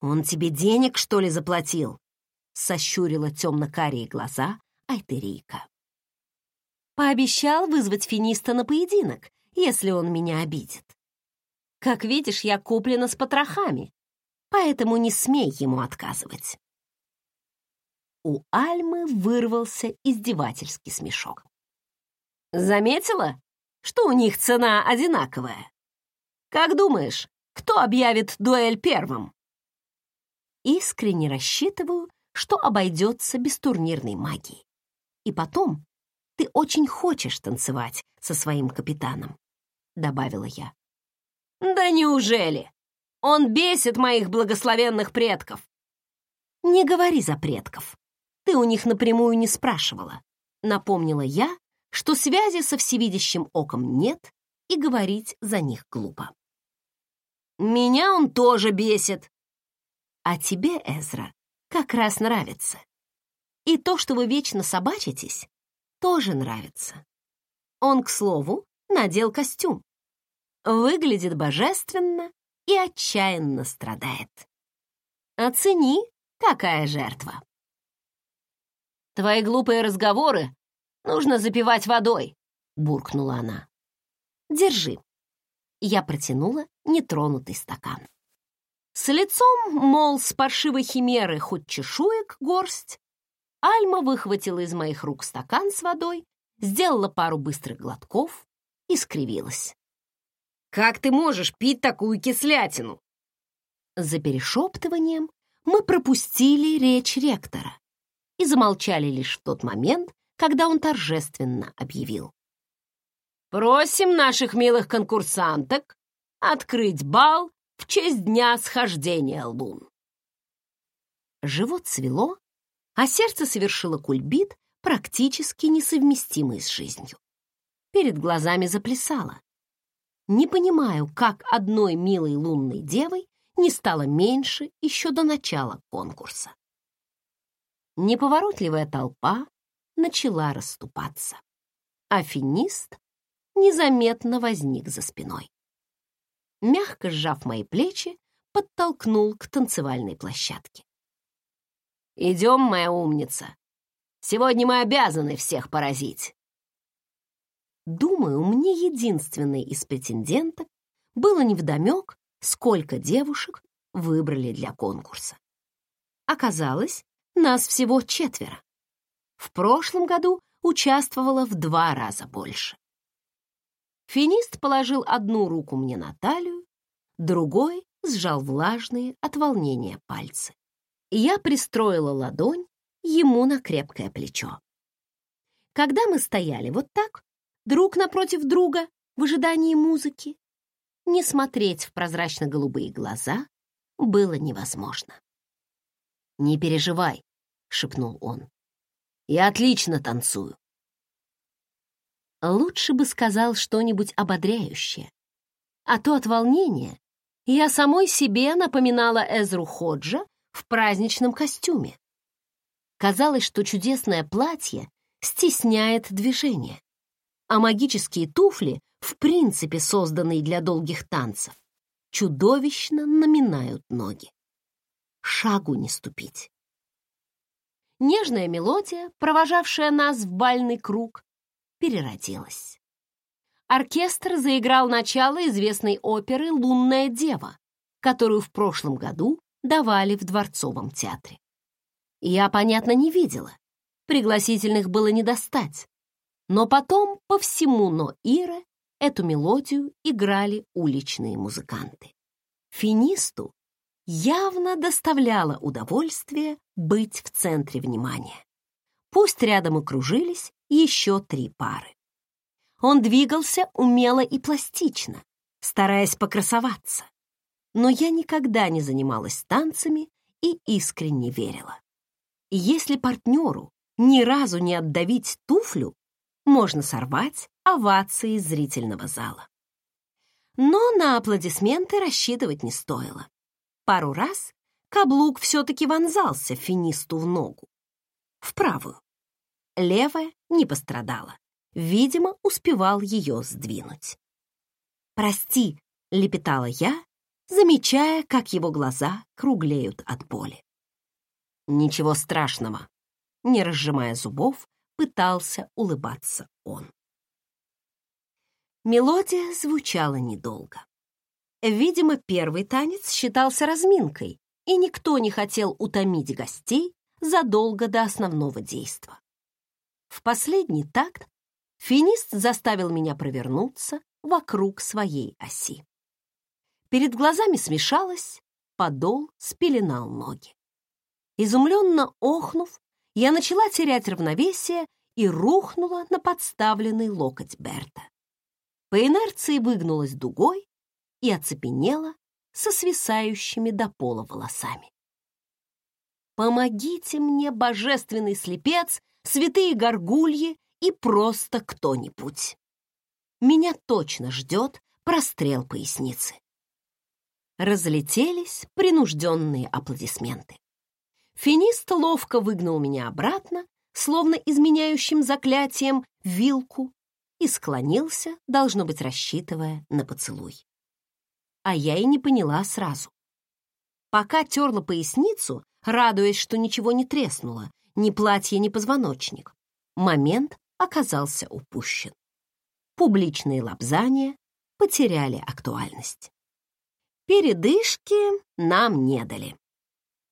«Он тебе денег, что ли, заплатил?» — сощурила темно-карие глаза Айтерийка. Пообещал вызвать финиста на поединок, если он меня обидит. Как видишь, я куплена с потрохами. поэтому не смей ему отказывать. У Альмы вырвался издевательский смешок. Заметила, что у них цена одинаковая? Как думаешь, кто объявит дуэль первым? Искренне рассчитываю, что обойдется без турнирной магии. И потом, ты очень хочешь танцевать со своим капитаном, добавила я. Да неужели? Он бесит моих благословенных предков. Не говори за предков. Ты у них напрямую не спрашивала. Напомнила я, что связи со всевидящим оком нет, и говорить за них глупо. Меня он тоже бесит. А тебе, Эзра, как раз нравится. И то, что вы вечно собачитесь, тоже нравится. Он, к слову, надел костюм. Выглядит божественно и отчаянно страдает. Оцени, какая жертва. Твои глупые разговоры нужно запивать водой, буркнула она. Держи. Я протянула нетронутый стакан. С лицом, мол, с паршивой химеры хоть чешуек горсть, Альма выхватила из моих рук стакан с водой, сделала пару быстрых глотков и скривилась. «Как ты можешь пить такую кислятину?» За перешептыванием мы пропустили речь ректора и замолчали лишь в тот момент, когда он торжественно объявил. «Просим наших милых конкурсанток открыть бал в честь дня схождения лун». Живот свело, а сердце совершило кульбит, практически несовместимый с жизнью. Перед глазами заплясало. Не понимаю, как одной милой лунной девой не стало меньше еще до начала конкурса. Неповоротливая толпа начала расступаться. Афинист незаметно возник за спиной. Мягко сжав мои плечи, подтолкнул к танцевальной площадке. Идем, моя умница. Сегодня мы обязаны всех поразить. Думаю, мне единственной из претенденток было невдомек, сколько девушек выбрали для конкурса. Оказалось, нас всего четверо. В прошлом году участвовала в два раза больше. Финист положил одну руку мне на талию, другой сжал влажные от волнения пальцы я пристроила ладонь ему на крепкое плечо. Когда мы стояли вот так, друг напротив друга, в ожидании музыки, не смотреть в прозрачно-голубые глаза было невозможно. «Не переживай», — шепнул он. «Я отлично танцую». Лучше бы сказал что-нибудь ободряющее. А то от волнения я самой себе напоминала Эзру Ходжа в праздничном костюме. Казалось, что чудесное платье стесняет движение, а магические туфли, в принципе созданные для долгих танцев, чудовищно наминают ноги. Шагу не ступить. Нежная мелодия, провожавшая нас в бальный круг, переродилась. Оркестр заиграл начало известной оперы «Лунная дева», которую в прошлом году давали в Дворцовом театре. Я, понятно, не видела. Пригласительных было не достать. Но потом по всему Ноира эту мелодию играли уличные музыканты. Финисту явно доставляло удовольствие быть в центре внимания. Пусть рядом и кружились еще три пары. Он двигался умело и пластично, стараясь покрасоваться но я никогда не занималась танцами и искренне верила. Если партнеру ни разу не отдавить туфлю, можно сорвать овации зрительного зала. Но на аплодисменты рассчитывать не стоило. Пару раз каблук все-таки вонзался финисту в ногу. В правую. Левая не пострадала. Видимо, успевал ее сдвинуть. «Прости», — лепетала я, замечая, как его глаза круглеют от боли. Ничего страшного, не разжимая зубов, пытался улыбаться он. Мелодия звучала недолго. Видимо, первый танец считался разминкой, и никто не хотел утомить гостей задолго до основного действа. В последний такт финист заставил меня провернуться вокруг своей оси. Перед глазами смешалось, подол спеленал ноги. Изумленно охнув, я начала терять равновесие и рухнула на подставленный локоть Берта. По инерции выгнулась дугой и оцепенела со свисающими до пола волосами. «Помогите мне, божественный слепец, святые горгульи и просто кто-нибудь! Меня точно ждет прострел поясницы!» Разлетелись принужденные аплодисменты. Финист ловко выгнал меня обратно, словно изменяющим заклятием, вилку и склонился, должно быть, рассчитывая на поцелуй. А я и не поняла сразу. Пока терла поясницу, радуясь, что ничего не треснуло, ни платье, ни позвоночник, момент оказался упущен. Публичные лапзания потеряли актуальность. Передышки нам не дали.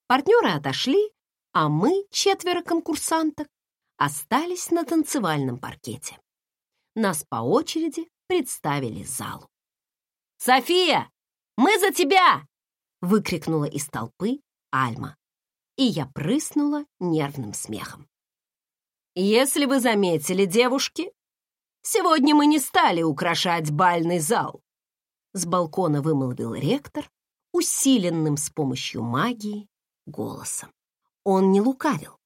Партнеры отошли, а мы, четверо конкурсанток, остались на танцевальном паркете. Нас по очереди представили залу. «София, мы за тебя!» — выкрикнула из толпы Альма. И я прыснула нервным смехом. «Если вы заметили, девушки, сегодня мы не стали украшать бальный зал», с балкона вымолвил ректор, усиленным с помощью магии голосом. Он не лукавил.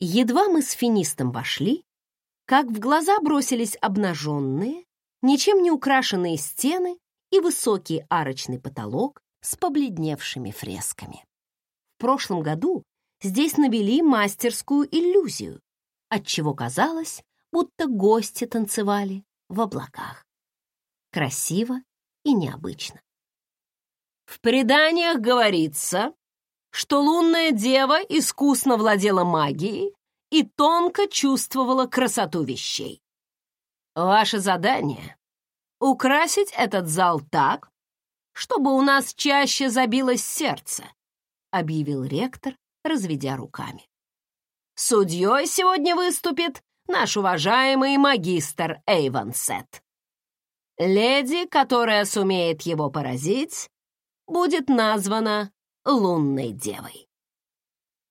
Едва мы с финистом вошли, как в глаза бросились обнаженные, ничем не украшенные стены и высокий арочный потолок с побледневшими фресками. В прошлом году здесь навели мастерскую иллюзию, отчего казалось, будто гости танцевали в облаках. Красиво и необычно. В преданиях говорится, что лунная дева искусно владела магией и тонко чувствовала красоту вещей. Ваше задание — украсить этот зал так, чтобы у нас чаще забилось сердце, объявил ректор, разведя руками. Судьей сегодня выступит наш уважаемый магистр Эйвансет. Леди, которая сумеет его поразить, будет названа лунной девой.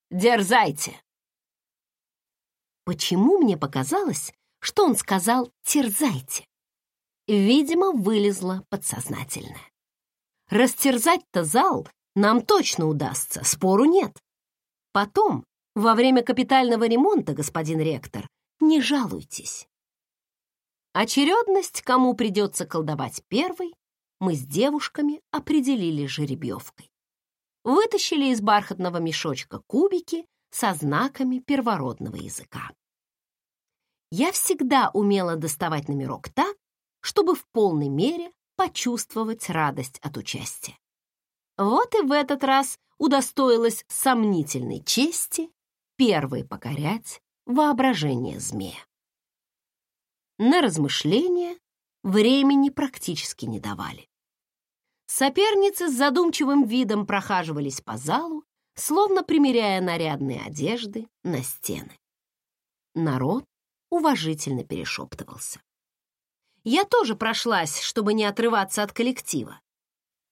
Дерзайте!» Почему мне показалось, что он сказал «терзайте»? Видимо, вылезло подсознательное. Растерзать-то зал нам точно удастся, спору нет. Потом, во время капитального ремонта, господин ректор, не жалуйтесь. Очередность, кому придется колдовать первой, мы с девушками определили жеребьевкой вытащили из бархатного мешочка кубики со знаками первородного языка. Я всегда умела доставать номерок так, чтобы в полной мере почувствовать радость от участия. Вот и в этот раз удостоилась сомнительной чести первой покорять воображение змея. На размышления времени практически не давали. Соперницы с задумчивым видом прохаживались по залу, словно примеряя нарядные одежды на стены. Народ уважительно перешептывался. Я тоже прошлась, чтобы не отрываться от коллектива.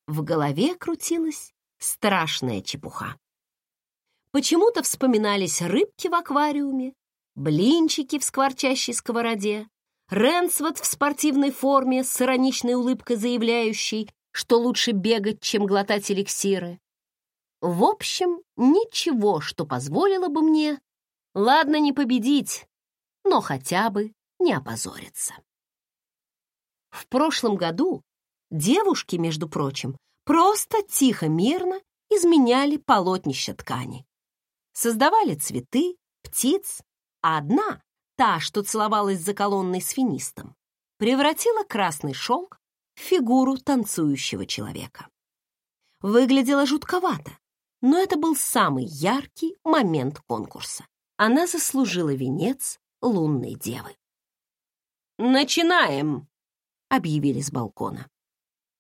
В голове крутилась страшная чепуха. Почему-то вспоминались рыбки в аквариуме, блинчики в скворчащей сковороде, Ренсвот в спортивной форме с ироничной улыбкой заявляющий, что лучше бегать, чем глотать эликсиры. В общем, ничего, что позволило бы мне, ладно, не победить, но хотя бы не опозориться. В прошлом году девушки, между прочим, просто тихо-мирно изменяли полотнища ткани. Создавали цветы, птиц, а одна, та, что целовалась за колонной с финистом, превратила красный шелк фигуру танцующего человека. Выглядела жутковато, но это был самый яркий момент конкурса. Она заслужила венец лунной девы. «Начинаем!» — объявили с балкона.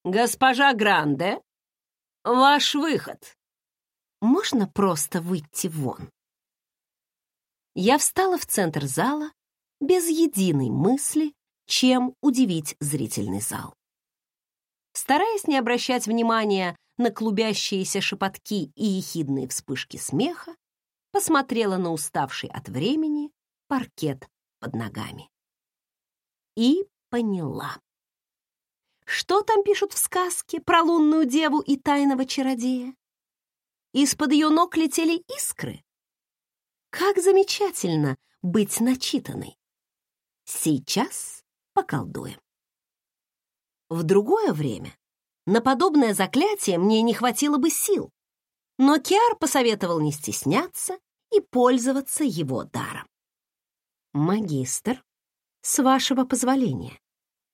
«Госпожа Гранде, ваш выход!» «Можно просто выйти вон?» Я встала в центр зала без единой мысли, чем удивить зрительный зал. Стараясь не обращать внимания на клубящиеся шепотки и ехидные вспышки смеха, посмотрела на уставший от времени паркет под ногами. И поняла. Что там пишут в сказке про лунную деву и тайного чародея? Из-под ее ног летели искры. Как замечательно быть начитанной. Сейчас поколдуем. В другое время на подобное заклятие мне не хватило бы сил, но Киар посоветовал не стесняться и пользоваться его даром. «Магистр, с вашего позволения»,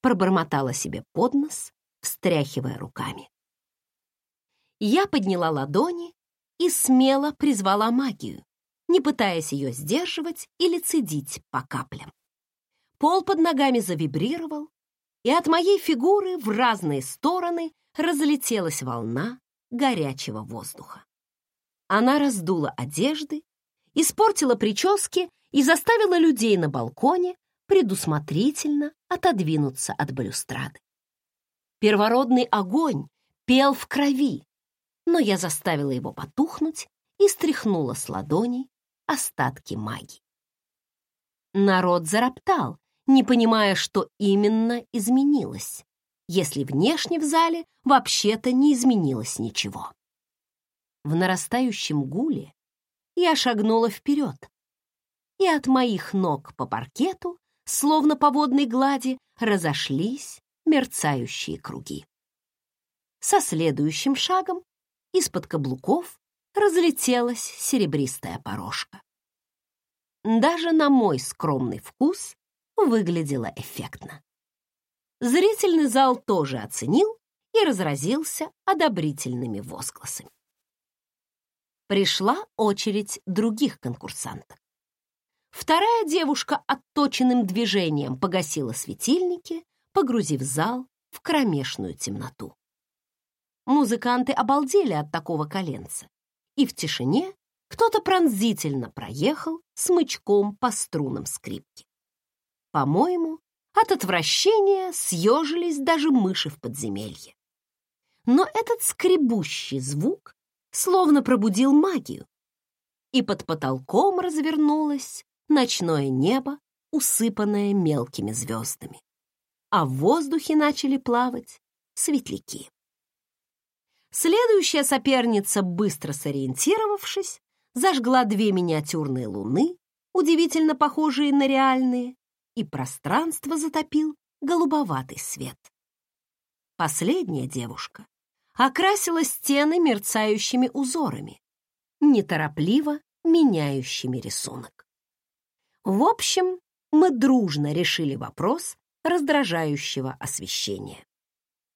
пробормотала себе под нос, встряхивая руками. Я подняла ладони и смело призвала магию, не пытаясь ее сдерживать или цедить по каплям. Пол под ногами завибрировал, и от моей фигуры в разные стороны разлетелась волна горячего воздуха. Она раздула одежды, испортила прически и заставила людей на балконе предусмотрительно отодвинуться от балюстрады. Первородный огонь пел в крови, но я заставила его потухнуть и стряхнула с ладоней остатки магии. Народ зароптал, не понимая, что именно изменилось, если внешне в зале вообще-то не изменилось ничего. В нарастающем гуле я шагнула вперед, и от моих ног по паркету, словно по водной глади, разошлись мерцающие круги. Со следующим шагом из-под каблуков разлетелась серебристая порожка. Даже на мой скромный вкус выглядело эффектно. Зрительный зал тоже оценил и разразился одобрительными возгласами. Пришла очередь других конкурсанток. Вторая девушка отточенным движением погасила светильники, погрузив зал в кромешную темноту. Музыканты обалдели от такого коленца, и в тишине кто-то пронзительно проехал смычком по струнам скрипки. По-моему, от отвращения съежились даже мыши в подземелье. Но этот скребущий звук словно пробудил магию, и под потолком развернулось ночное небо, усыпанное мелкими звездами, а в воздухе начали плавать светляки. Следующая соперница, быстро сориентировавшись, зажгла две миниатюрные луны, удивительно похожие на реальные, и пространство затопил голубоватый свет. Последняя девушка окрасила стены мерцающими узорами, неторопливо меняющими рисунок. В общем, мы дружно решили вопрос раздражающего освещения.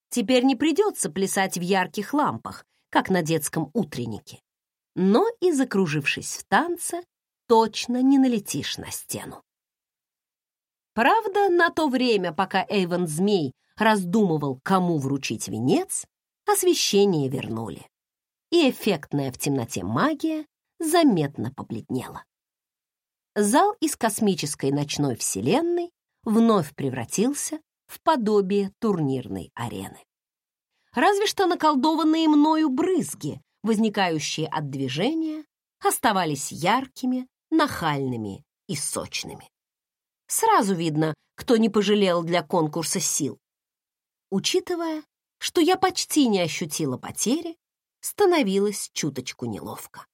Теперь не придется плясать в ярких лампах, как на детском утреннике. Но и закружившись в танце, точно не налетишь на стену. Правда, на то время, пока Эйвен Змей раздумывал, кому вручить венец, освещение вернули, и эффектная в темноте магия заметно побледнела. Зал из космической ночной вселенной вновь превратился в подобие турнирной арены. Разве что наколдованные мною брызги, возникающие от движения, оставались яркими, нахальными и сочными. Сразу видно, кто не пожалел для конкурса сил. Учитывая, что я почти не ощутила потери, становилось чуточку неловко.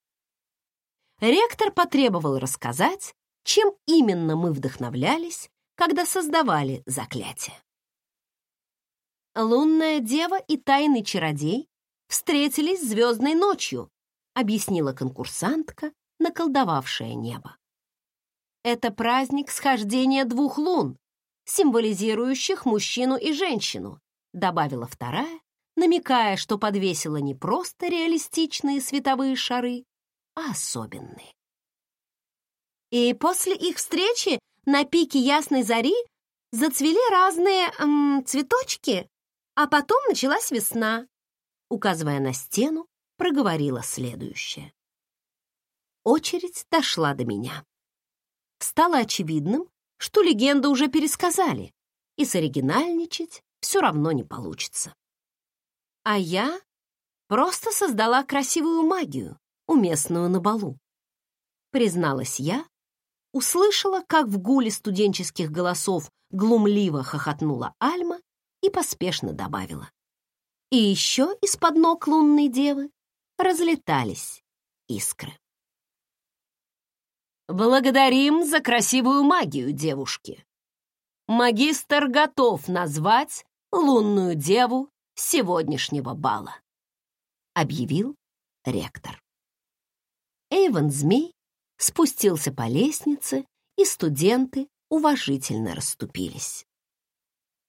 Ректор потребовал рассказать, чем именно мы вдохновлялись, когда создавали заклятие. «Лунная дева и тайный чародей встретились звездной ночью», объяснила конкурсантка, наколдовавшая небо. Это праздник схождения двух лун, символизирующих мужчину и женщину, добавила вторая, намекая, что подвесила не просто реалистичные световые шары, а особенные. И после их встречи на пике ясной зари зацвели разные эм, цветочки, А потом началась весна. Указывая на стену, проговорила следующее. Очередь дошла до меня. Стало очевидным, что легенду уже пересказали, и соригинальничать все равно не получится. А я просто создала красивую магию, уместную на балу. Призналась я, услышала, как в гуле студенческих голосов глумливо хохотнула Альма и поспешно добавила. И еще из-под ног лунной девы разлетались искры. «Благодарим за красивую магию, девушки!» Магистр готов назвать лунную деву сегодняшнего бала, объявил ректор. Эйвен Змей спустился по лестнице, и студенты уважительно расступились.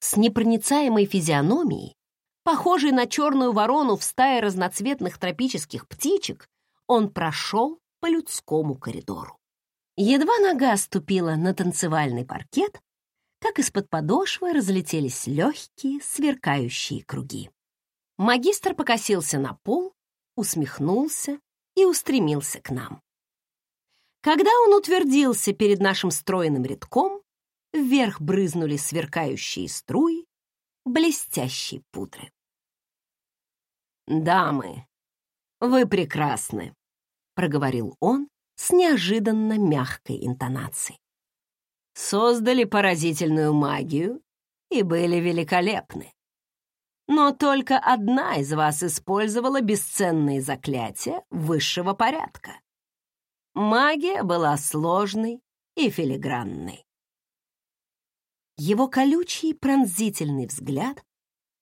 С непроницаемой физиономией, похожей на черную ворону в стае разноцветных тропических птичек, он прошел по людскому коридору. Едва нога ступила на танцевальный паркет, как из-под подошвы разлетелись легкие, сверкающие круги. Магистр покосился на пол, усмехнулся и устремился к нам. Когда он утвердился перед нашим стройным рядком, вверх брызнули сверкающие струи блестящей пудры. «Дамы, вы прекрасны», — проговорил он с неожиданно мягкой интонацией создали поразительную магию и были великолепны. Но только одна из вас использовала бесценные заклятия высшего порядка. Магия была сложной и филигранной. Его колючий пронзительный взгляд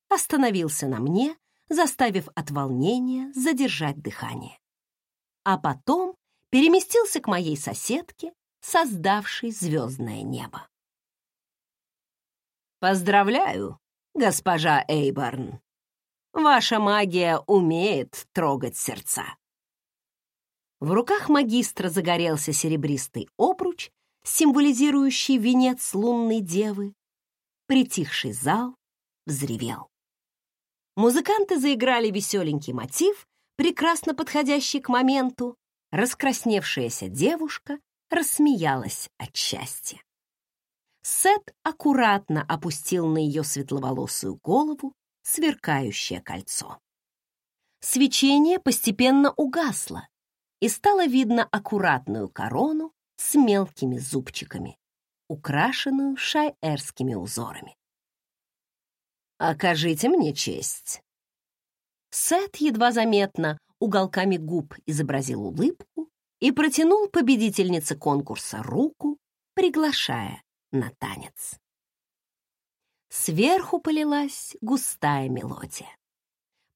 остановился на мне, заставив от волнения задержать дыхание. А потом переместился к моей соседке создавший звездное небо. Поздравляю, госпожа Эйборн. Ваша магия умеет трогать сердца. В руках магистра загорелся серебристый обруч, символизирующий венец лунной девы. Притихший зал взревел. Музыканты заиграли веселенький мотив, прекрасно подходящий к моменту. Раскрасневшаяся девушка рассмеялась от счастья. Сет аккуратно опустил на ее светловолосую голову сверкающее кольцо. Свечение постепенно угасло, и стало видно аккуратную корону с мелкими зубчиками, украшенную шайерскими узорами. «Окажите мне честь!» Сет едва заметно уголками губ изобразил улыбку и протянул победительнице конкурса руку, приглашая на танец. Сверху полилась густая мелодия.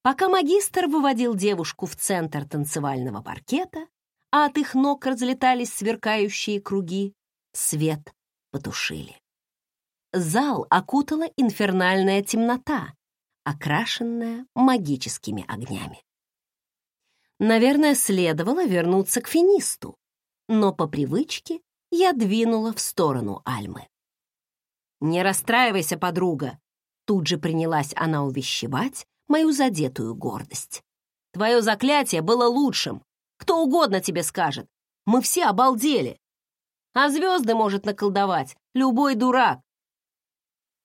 Пока магистр выводил девушку в центр танцевального паркета, а от их ног разлетались сверкающие круги, свет потушили. Зал окутала инфернальная темнота, окрашенная магическими огнями. Наверное, следовало вернуться к финисту, но по привычке я двинула в сторону Альмы. «Не расстраивайся, подруга!» Тут же принялась она увещевать мою задетую гордость. «Твое заклятие было лучшим. Кто угодно тебе скажет. Мы все обалдели. А звезды может наколдовать любой дурак».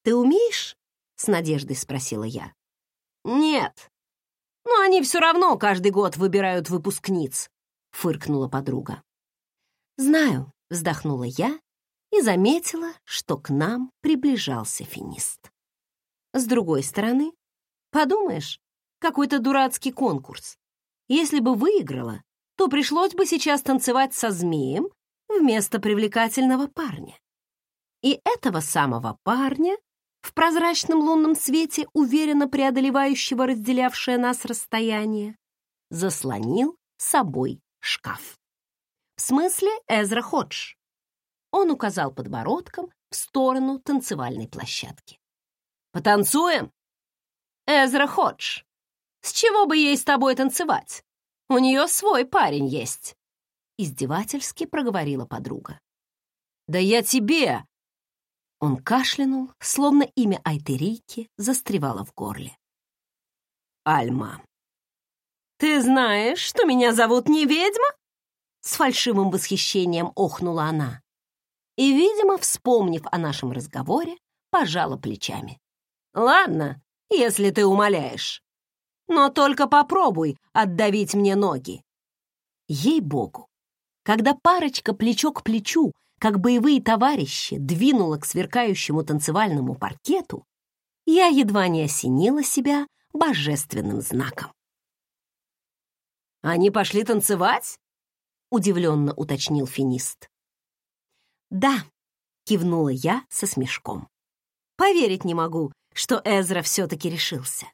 «Ты умеешь?» — с надеждой спросила я. «Нет, но они все равно каждый год выбирают выпускниц», — фыркнула подруга. «Знаю», — вздохнула я и заметила, что к нам приближался финист. С другой стороны, подумаешь, какой-то дурацкий конкурс. Если бы выиграла, то пришлось бы сейчас танцевать со змеем вместо привлекательного парня. И этого самого парня в прозрачном лунном свете, уверенно преодолевающего разделявшее нас расстояние, заслонил собой шкаф. В смысле Эзра Ходж. Он указал подбородком в сторону танцевальной площадки. «Потанцуем?» «Эзра Ходж, с чего бы ей с тобой танцевать? У нее свой парень есть!» Издевательски проговорила подруга. «Да я тебе!» Он кашлянул, словно имя Айтерики застревало в горле. «Альма, ты знаешь, что меня зовут не ведьма?» С фальшивым восхищением охнула она. И, видимо, вспомнив о нашем разговоре, пожала плечами. «Ладно, если ты умоляешь. Но только попробуй отдавить мне ноги». Ей-богу, когда парочка плечо к плечу, как боевые товарищи, двинула к сверкающему танцевальному паркету, я едва не осенила себя божественным знаком. «Они пошли танцевать?» — удивленно уточнил финист. «Да», — кивнула я со смешком. «Поверить не могу, что Эзра все-таки решился».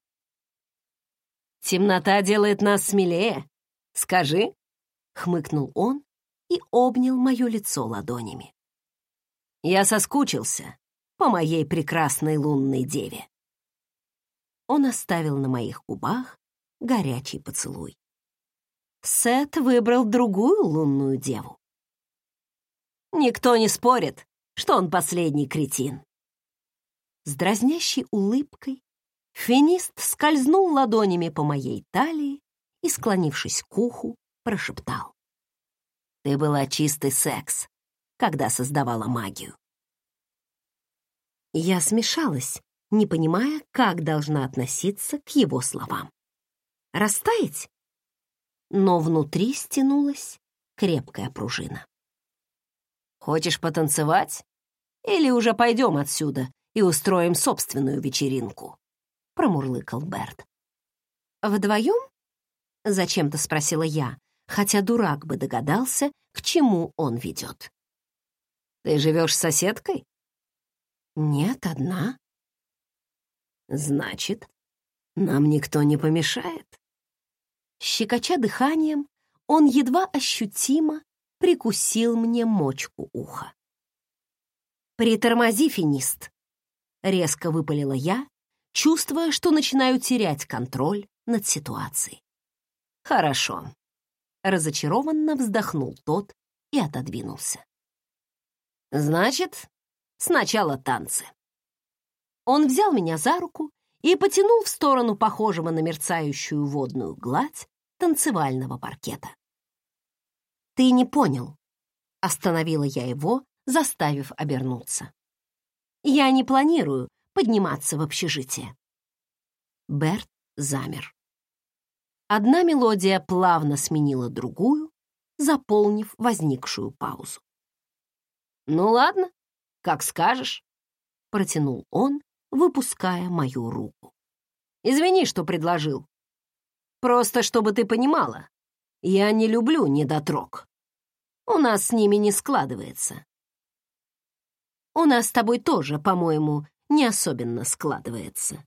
«Темнота делает нас смелее. Скажи», — хмыкнул он и обнял мое лицо ладонями. «Я соскучился по моей прекрасной лунной деве». Он оставил на моих губах горячий поцелуй. Сет выбрал другую лунную деву. Никто не спорит, что он последний кретин. С дразнящей улыбкой финист скользнул ладонями по моей талии и, склонившись к уху, прошептал. «Ты была чистый секс, когда создавала магию». Я смешалась, не понимая, как должна относиться к его словам. Растаять? Но внутри стянулась крепкая пружина. «Хочешь потанцевать? Или уже пойдем отсюда и устроим собственную вечеринку?» — промурлыкал Берт. «Вдвоем?» — зачем-то спросила я, хотя дурак бы догадался, к чему он ведет. «Ты живешь с соседкой?» «Нет, одна». «Значит, нам никто не помешает?» Щекоча дыханием, он едва ощутимо прикусил мне мочку уха. «Притормози, финист!» — резко выпалила я, чувствуя, что начинаю терять контроль над ситуацией. «Хорошо», — разочарованно вздохнул тот и отодвинулся. «Значит, сначала танцы». Он взял меня за руку и потянул в сторону похожего на мерцающую водную гладь танцевального паркета. «Ты не понял», — остановила я его, заставив обернуться. «Я не планирую подниматься в общежитие». Берт замер. Одна мелодия плавно сменила другую, заполнив возникшую паузу. «Ну ладно, как скажешь», — протянул он, выпуская мою руку. «Извини, что предложил. Просто чтобы ты понимала, я не люблю недотрог. У нас с ними не складывается». «У нас с тобой тоже, по-моему, не особенно складывается»,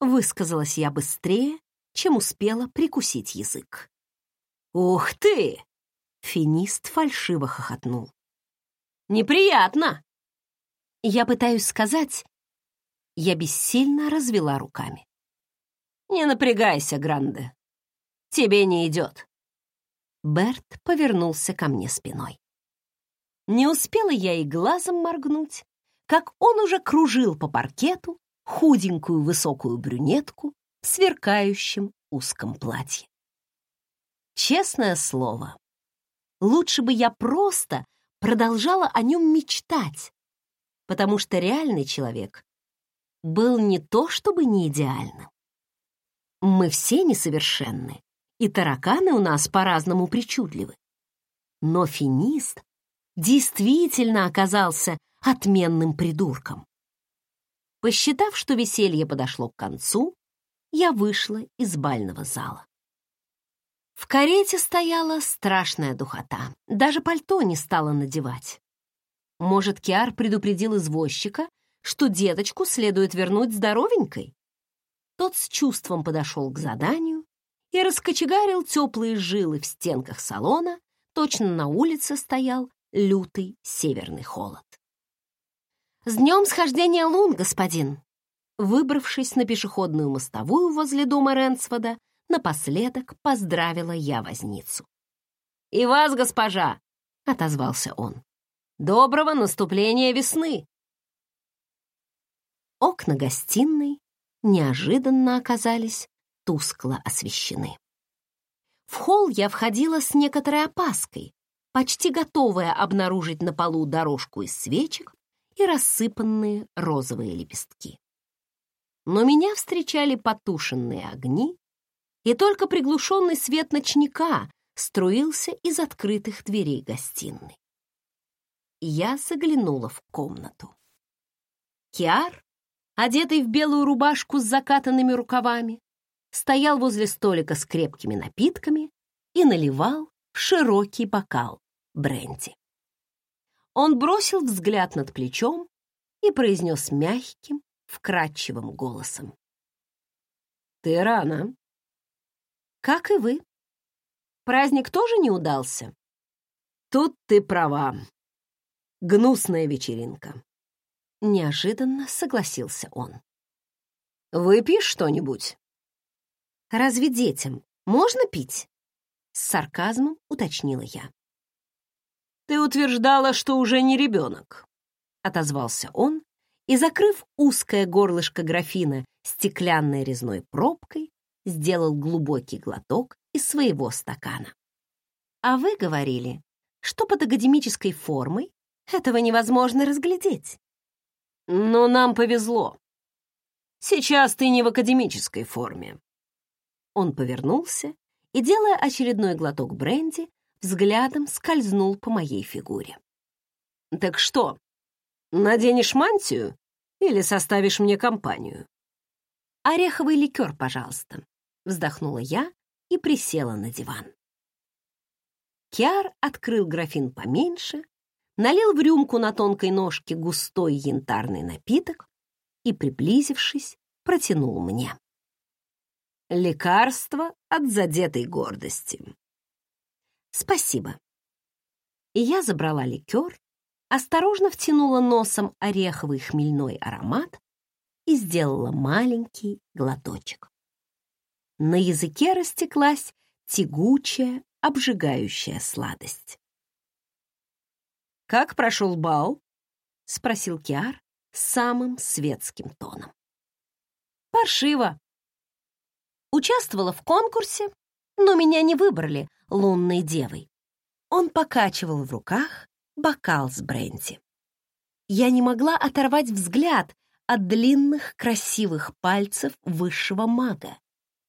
высказалась я быстрее, чем успела прикусить язык. «Ух ты!» — финист фальшиво хохотнул. «Неприятно!» Я пытаюсь сказать, я бессильно развела руками. «Не напрягайся, Гранде. Тебе не идет». Берт повернулся ко мне спиной. Не успела я и глазом моргнуть, как он уже кружил по паркету худенькую высокую брюнетку в сверкающем узком платье. Честное слово, лучше бы я просто продолжала о нем мечтать, потому что реальный человек был не то чтобы не идеальным. Мы все несовершенны, и тараканы у нас по-разному причудливы. Но финист действительно оказался отменным придурком. Посчитав, что веселье подошло к концу, я вышла из бального зала. В карете стояла страшная духота. Даже пальто не стала надевать. Может, Киар предупредил извозчика, что деточку следует вернуть здоровенькой? Тот с чувством подошел к заданию и раскочегарил теплые жилы в стенках салона, точно на улице стоял лютый северный холод. «С днем схождения лун, господин!» Выбравшись на пешеходную мостовую возле дома Ренсфода, напоследок поздравила я возницу. «И вас, госпожа!» — отозвался он. «Доброго наступления весны!» Окна гостиной неожиданно оказались тускло освещены. В холл я входила с некоторой опаской, почти готовая обнаружить на полу дорожку из свечек и рассыпанные розовые лепестки. Но меня встречали потушенные огни, и только приглушенный свет ночника струился из открытых дверей гостиной. Я заглянула в комнату. Киар, одетый в белую рубашку с закатанными рукавами, стоял возле столика с крепкими напитками и наливал широкий бокал бренди. Он бросил взгляд над плечом и произнес мягким, вкрадчивым голосом. «Ты рано». «Как и вы. Праздник тоже не удался?» «Тут ты права. Гнусная вечеринка». Неожиданно согласился он. «Выпьешь что-нибудь?» «Разве детям можно пить?» С сарказмом уточнила я. «Ты утверждала, что уже не ребенок», — отозвался он и, закрыв узкое горлышко графина стеклянной резной пробкой, сделал глубокий глоток из своего стакана. «А вы говорили, что под академической формой этого невозможно разглядеть». «Но нам повезло. Сейчас ты не в академической форме». Он повернулся и, делая очередной глоток бренди, взглядом скользнул по моей фигуре. «Так что, наденешь мантию или составишь мне компанию?» «Ореховый ликер, пожалуйста», — вздохнула я и присела на диван. Киар открыл графин поменьше, налил в рюмку на тонкой ножке густой янтарный напиток и, приблизившись, протянул мне. Лекарство от задетой гордости. Спасибо. И я забрала ликер, осторожно втянула носом ореховый хмельной аромат и сделала маленький глоточек. На языке растеклась тягучая, обжигающая сладость. «Как прошел бал?» — спросил Киар самым светским тоном. «Паршиво. Участвовала в конкурсе, но меня не выбрали лунной девой. Он покачивал в руках бокал с бренди. Я не могла оторвать взгляд от длинных красивых пальцев высшего мага,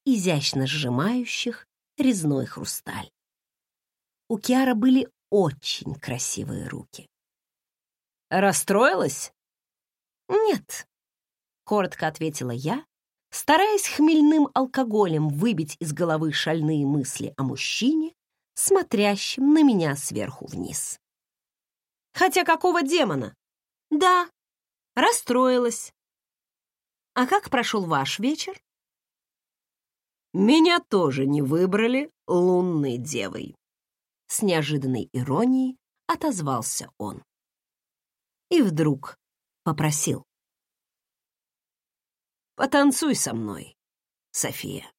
изящно сжимающих резной хрусталь. У Киара были очень красивые руки. «Расстроилась?» «Нет», — коротко ответила я стараясь хмельным алкоголем выбить из головы шальные мысли о мужчине, смотрящем на меня сверху вниз. Хотя какого демона? Да, расстроилась. А как прошел ваш вечер? Меня тоже не выбрали лунной девой. С неожиданной иронией отозвался он. И вдруг попросил. Потанцуй со мной, София.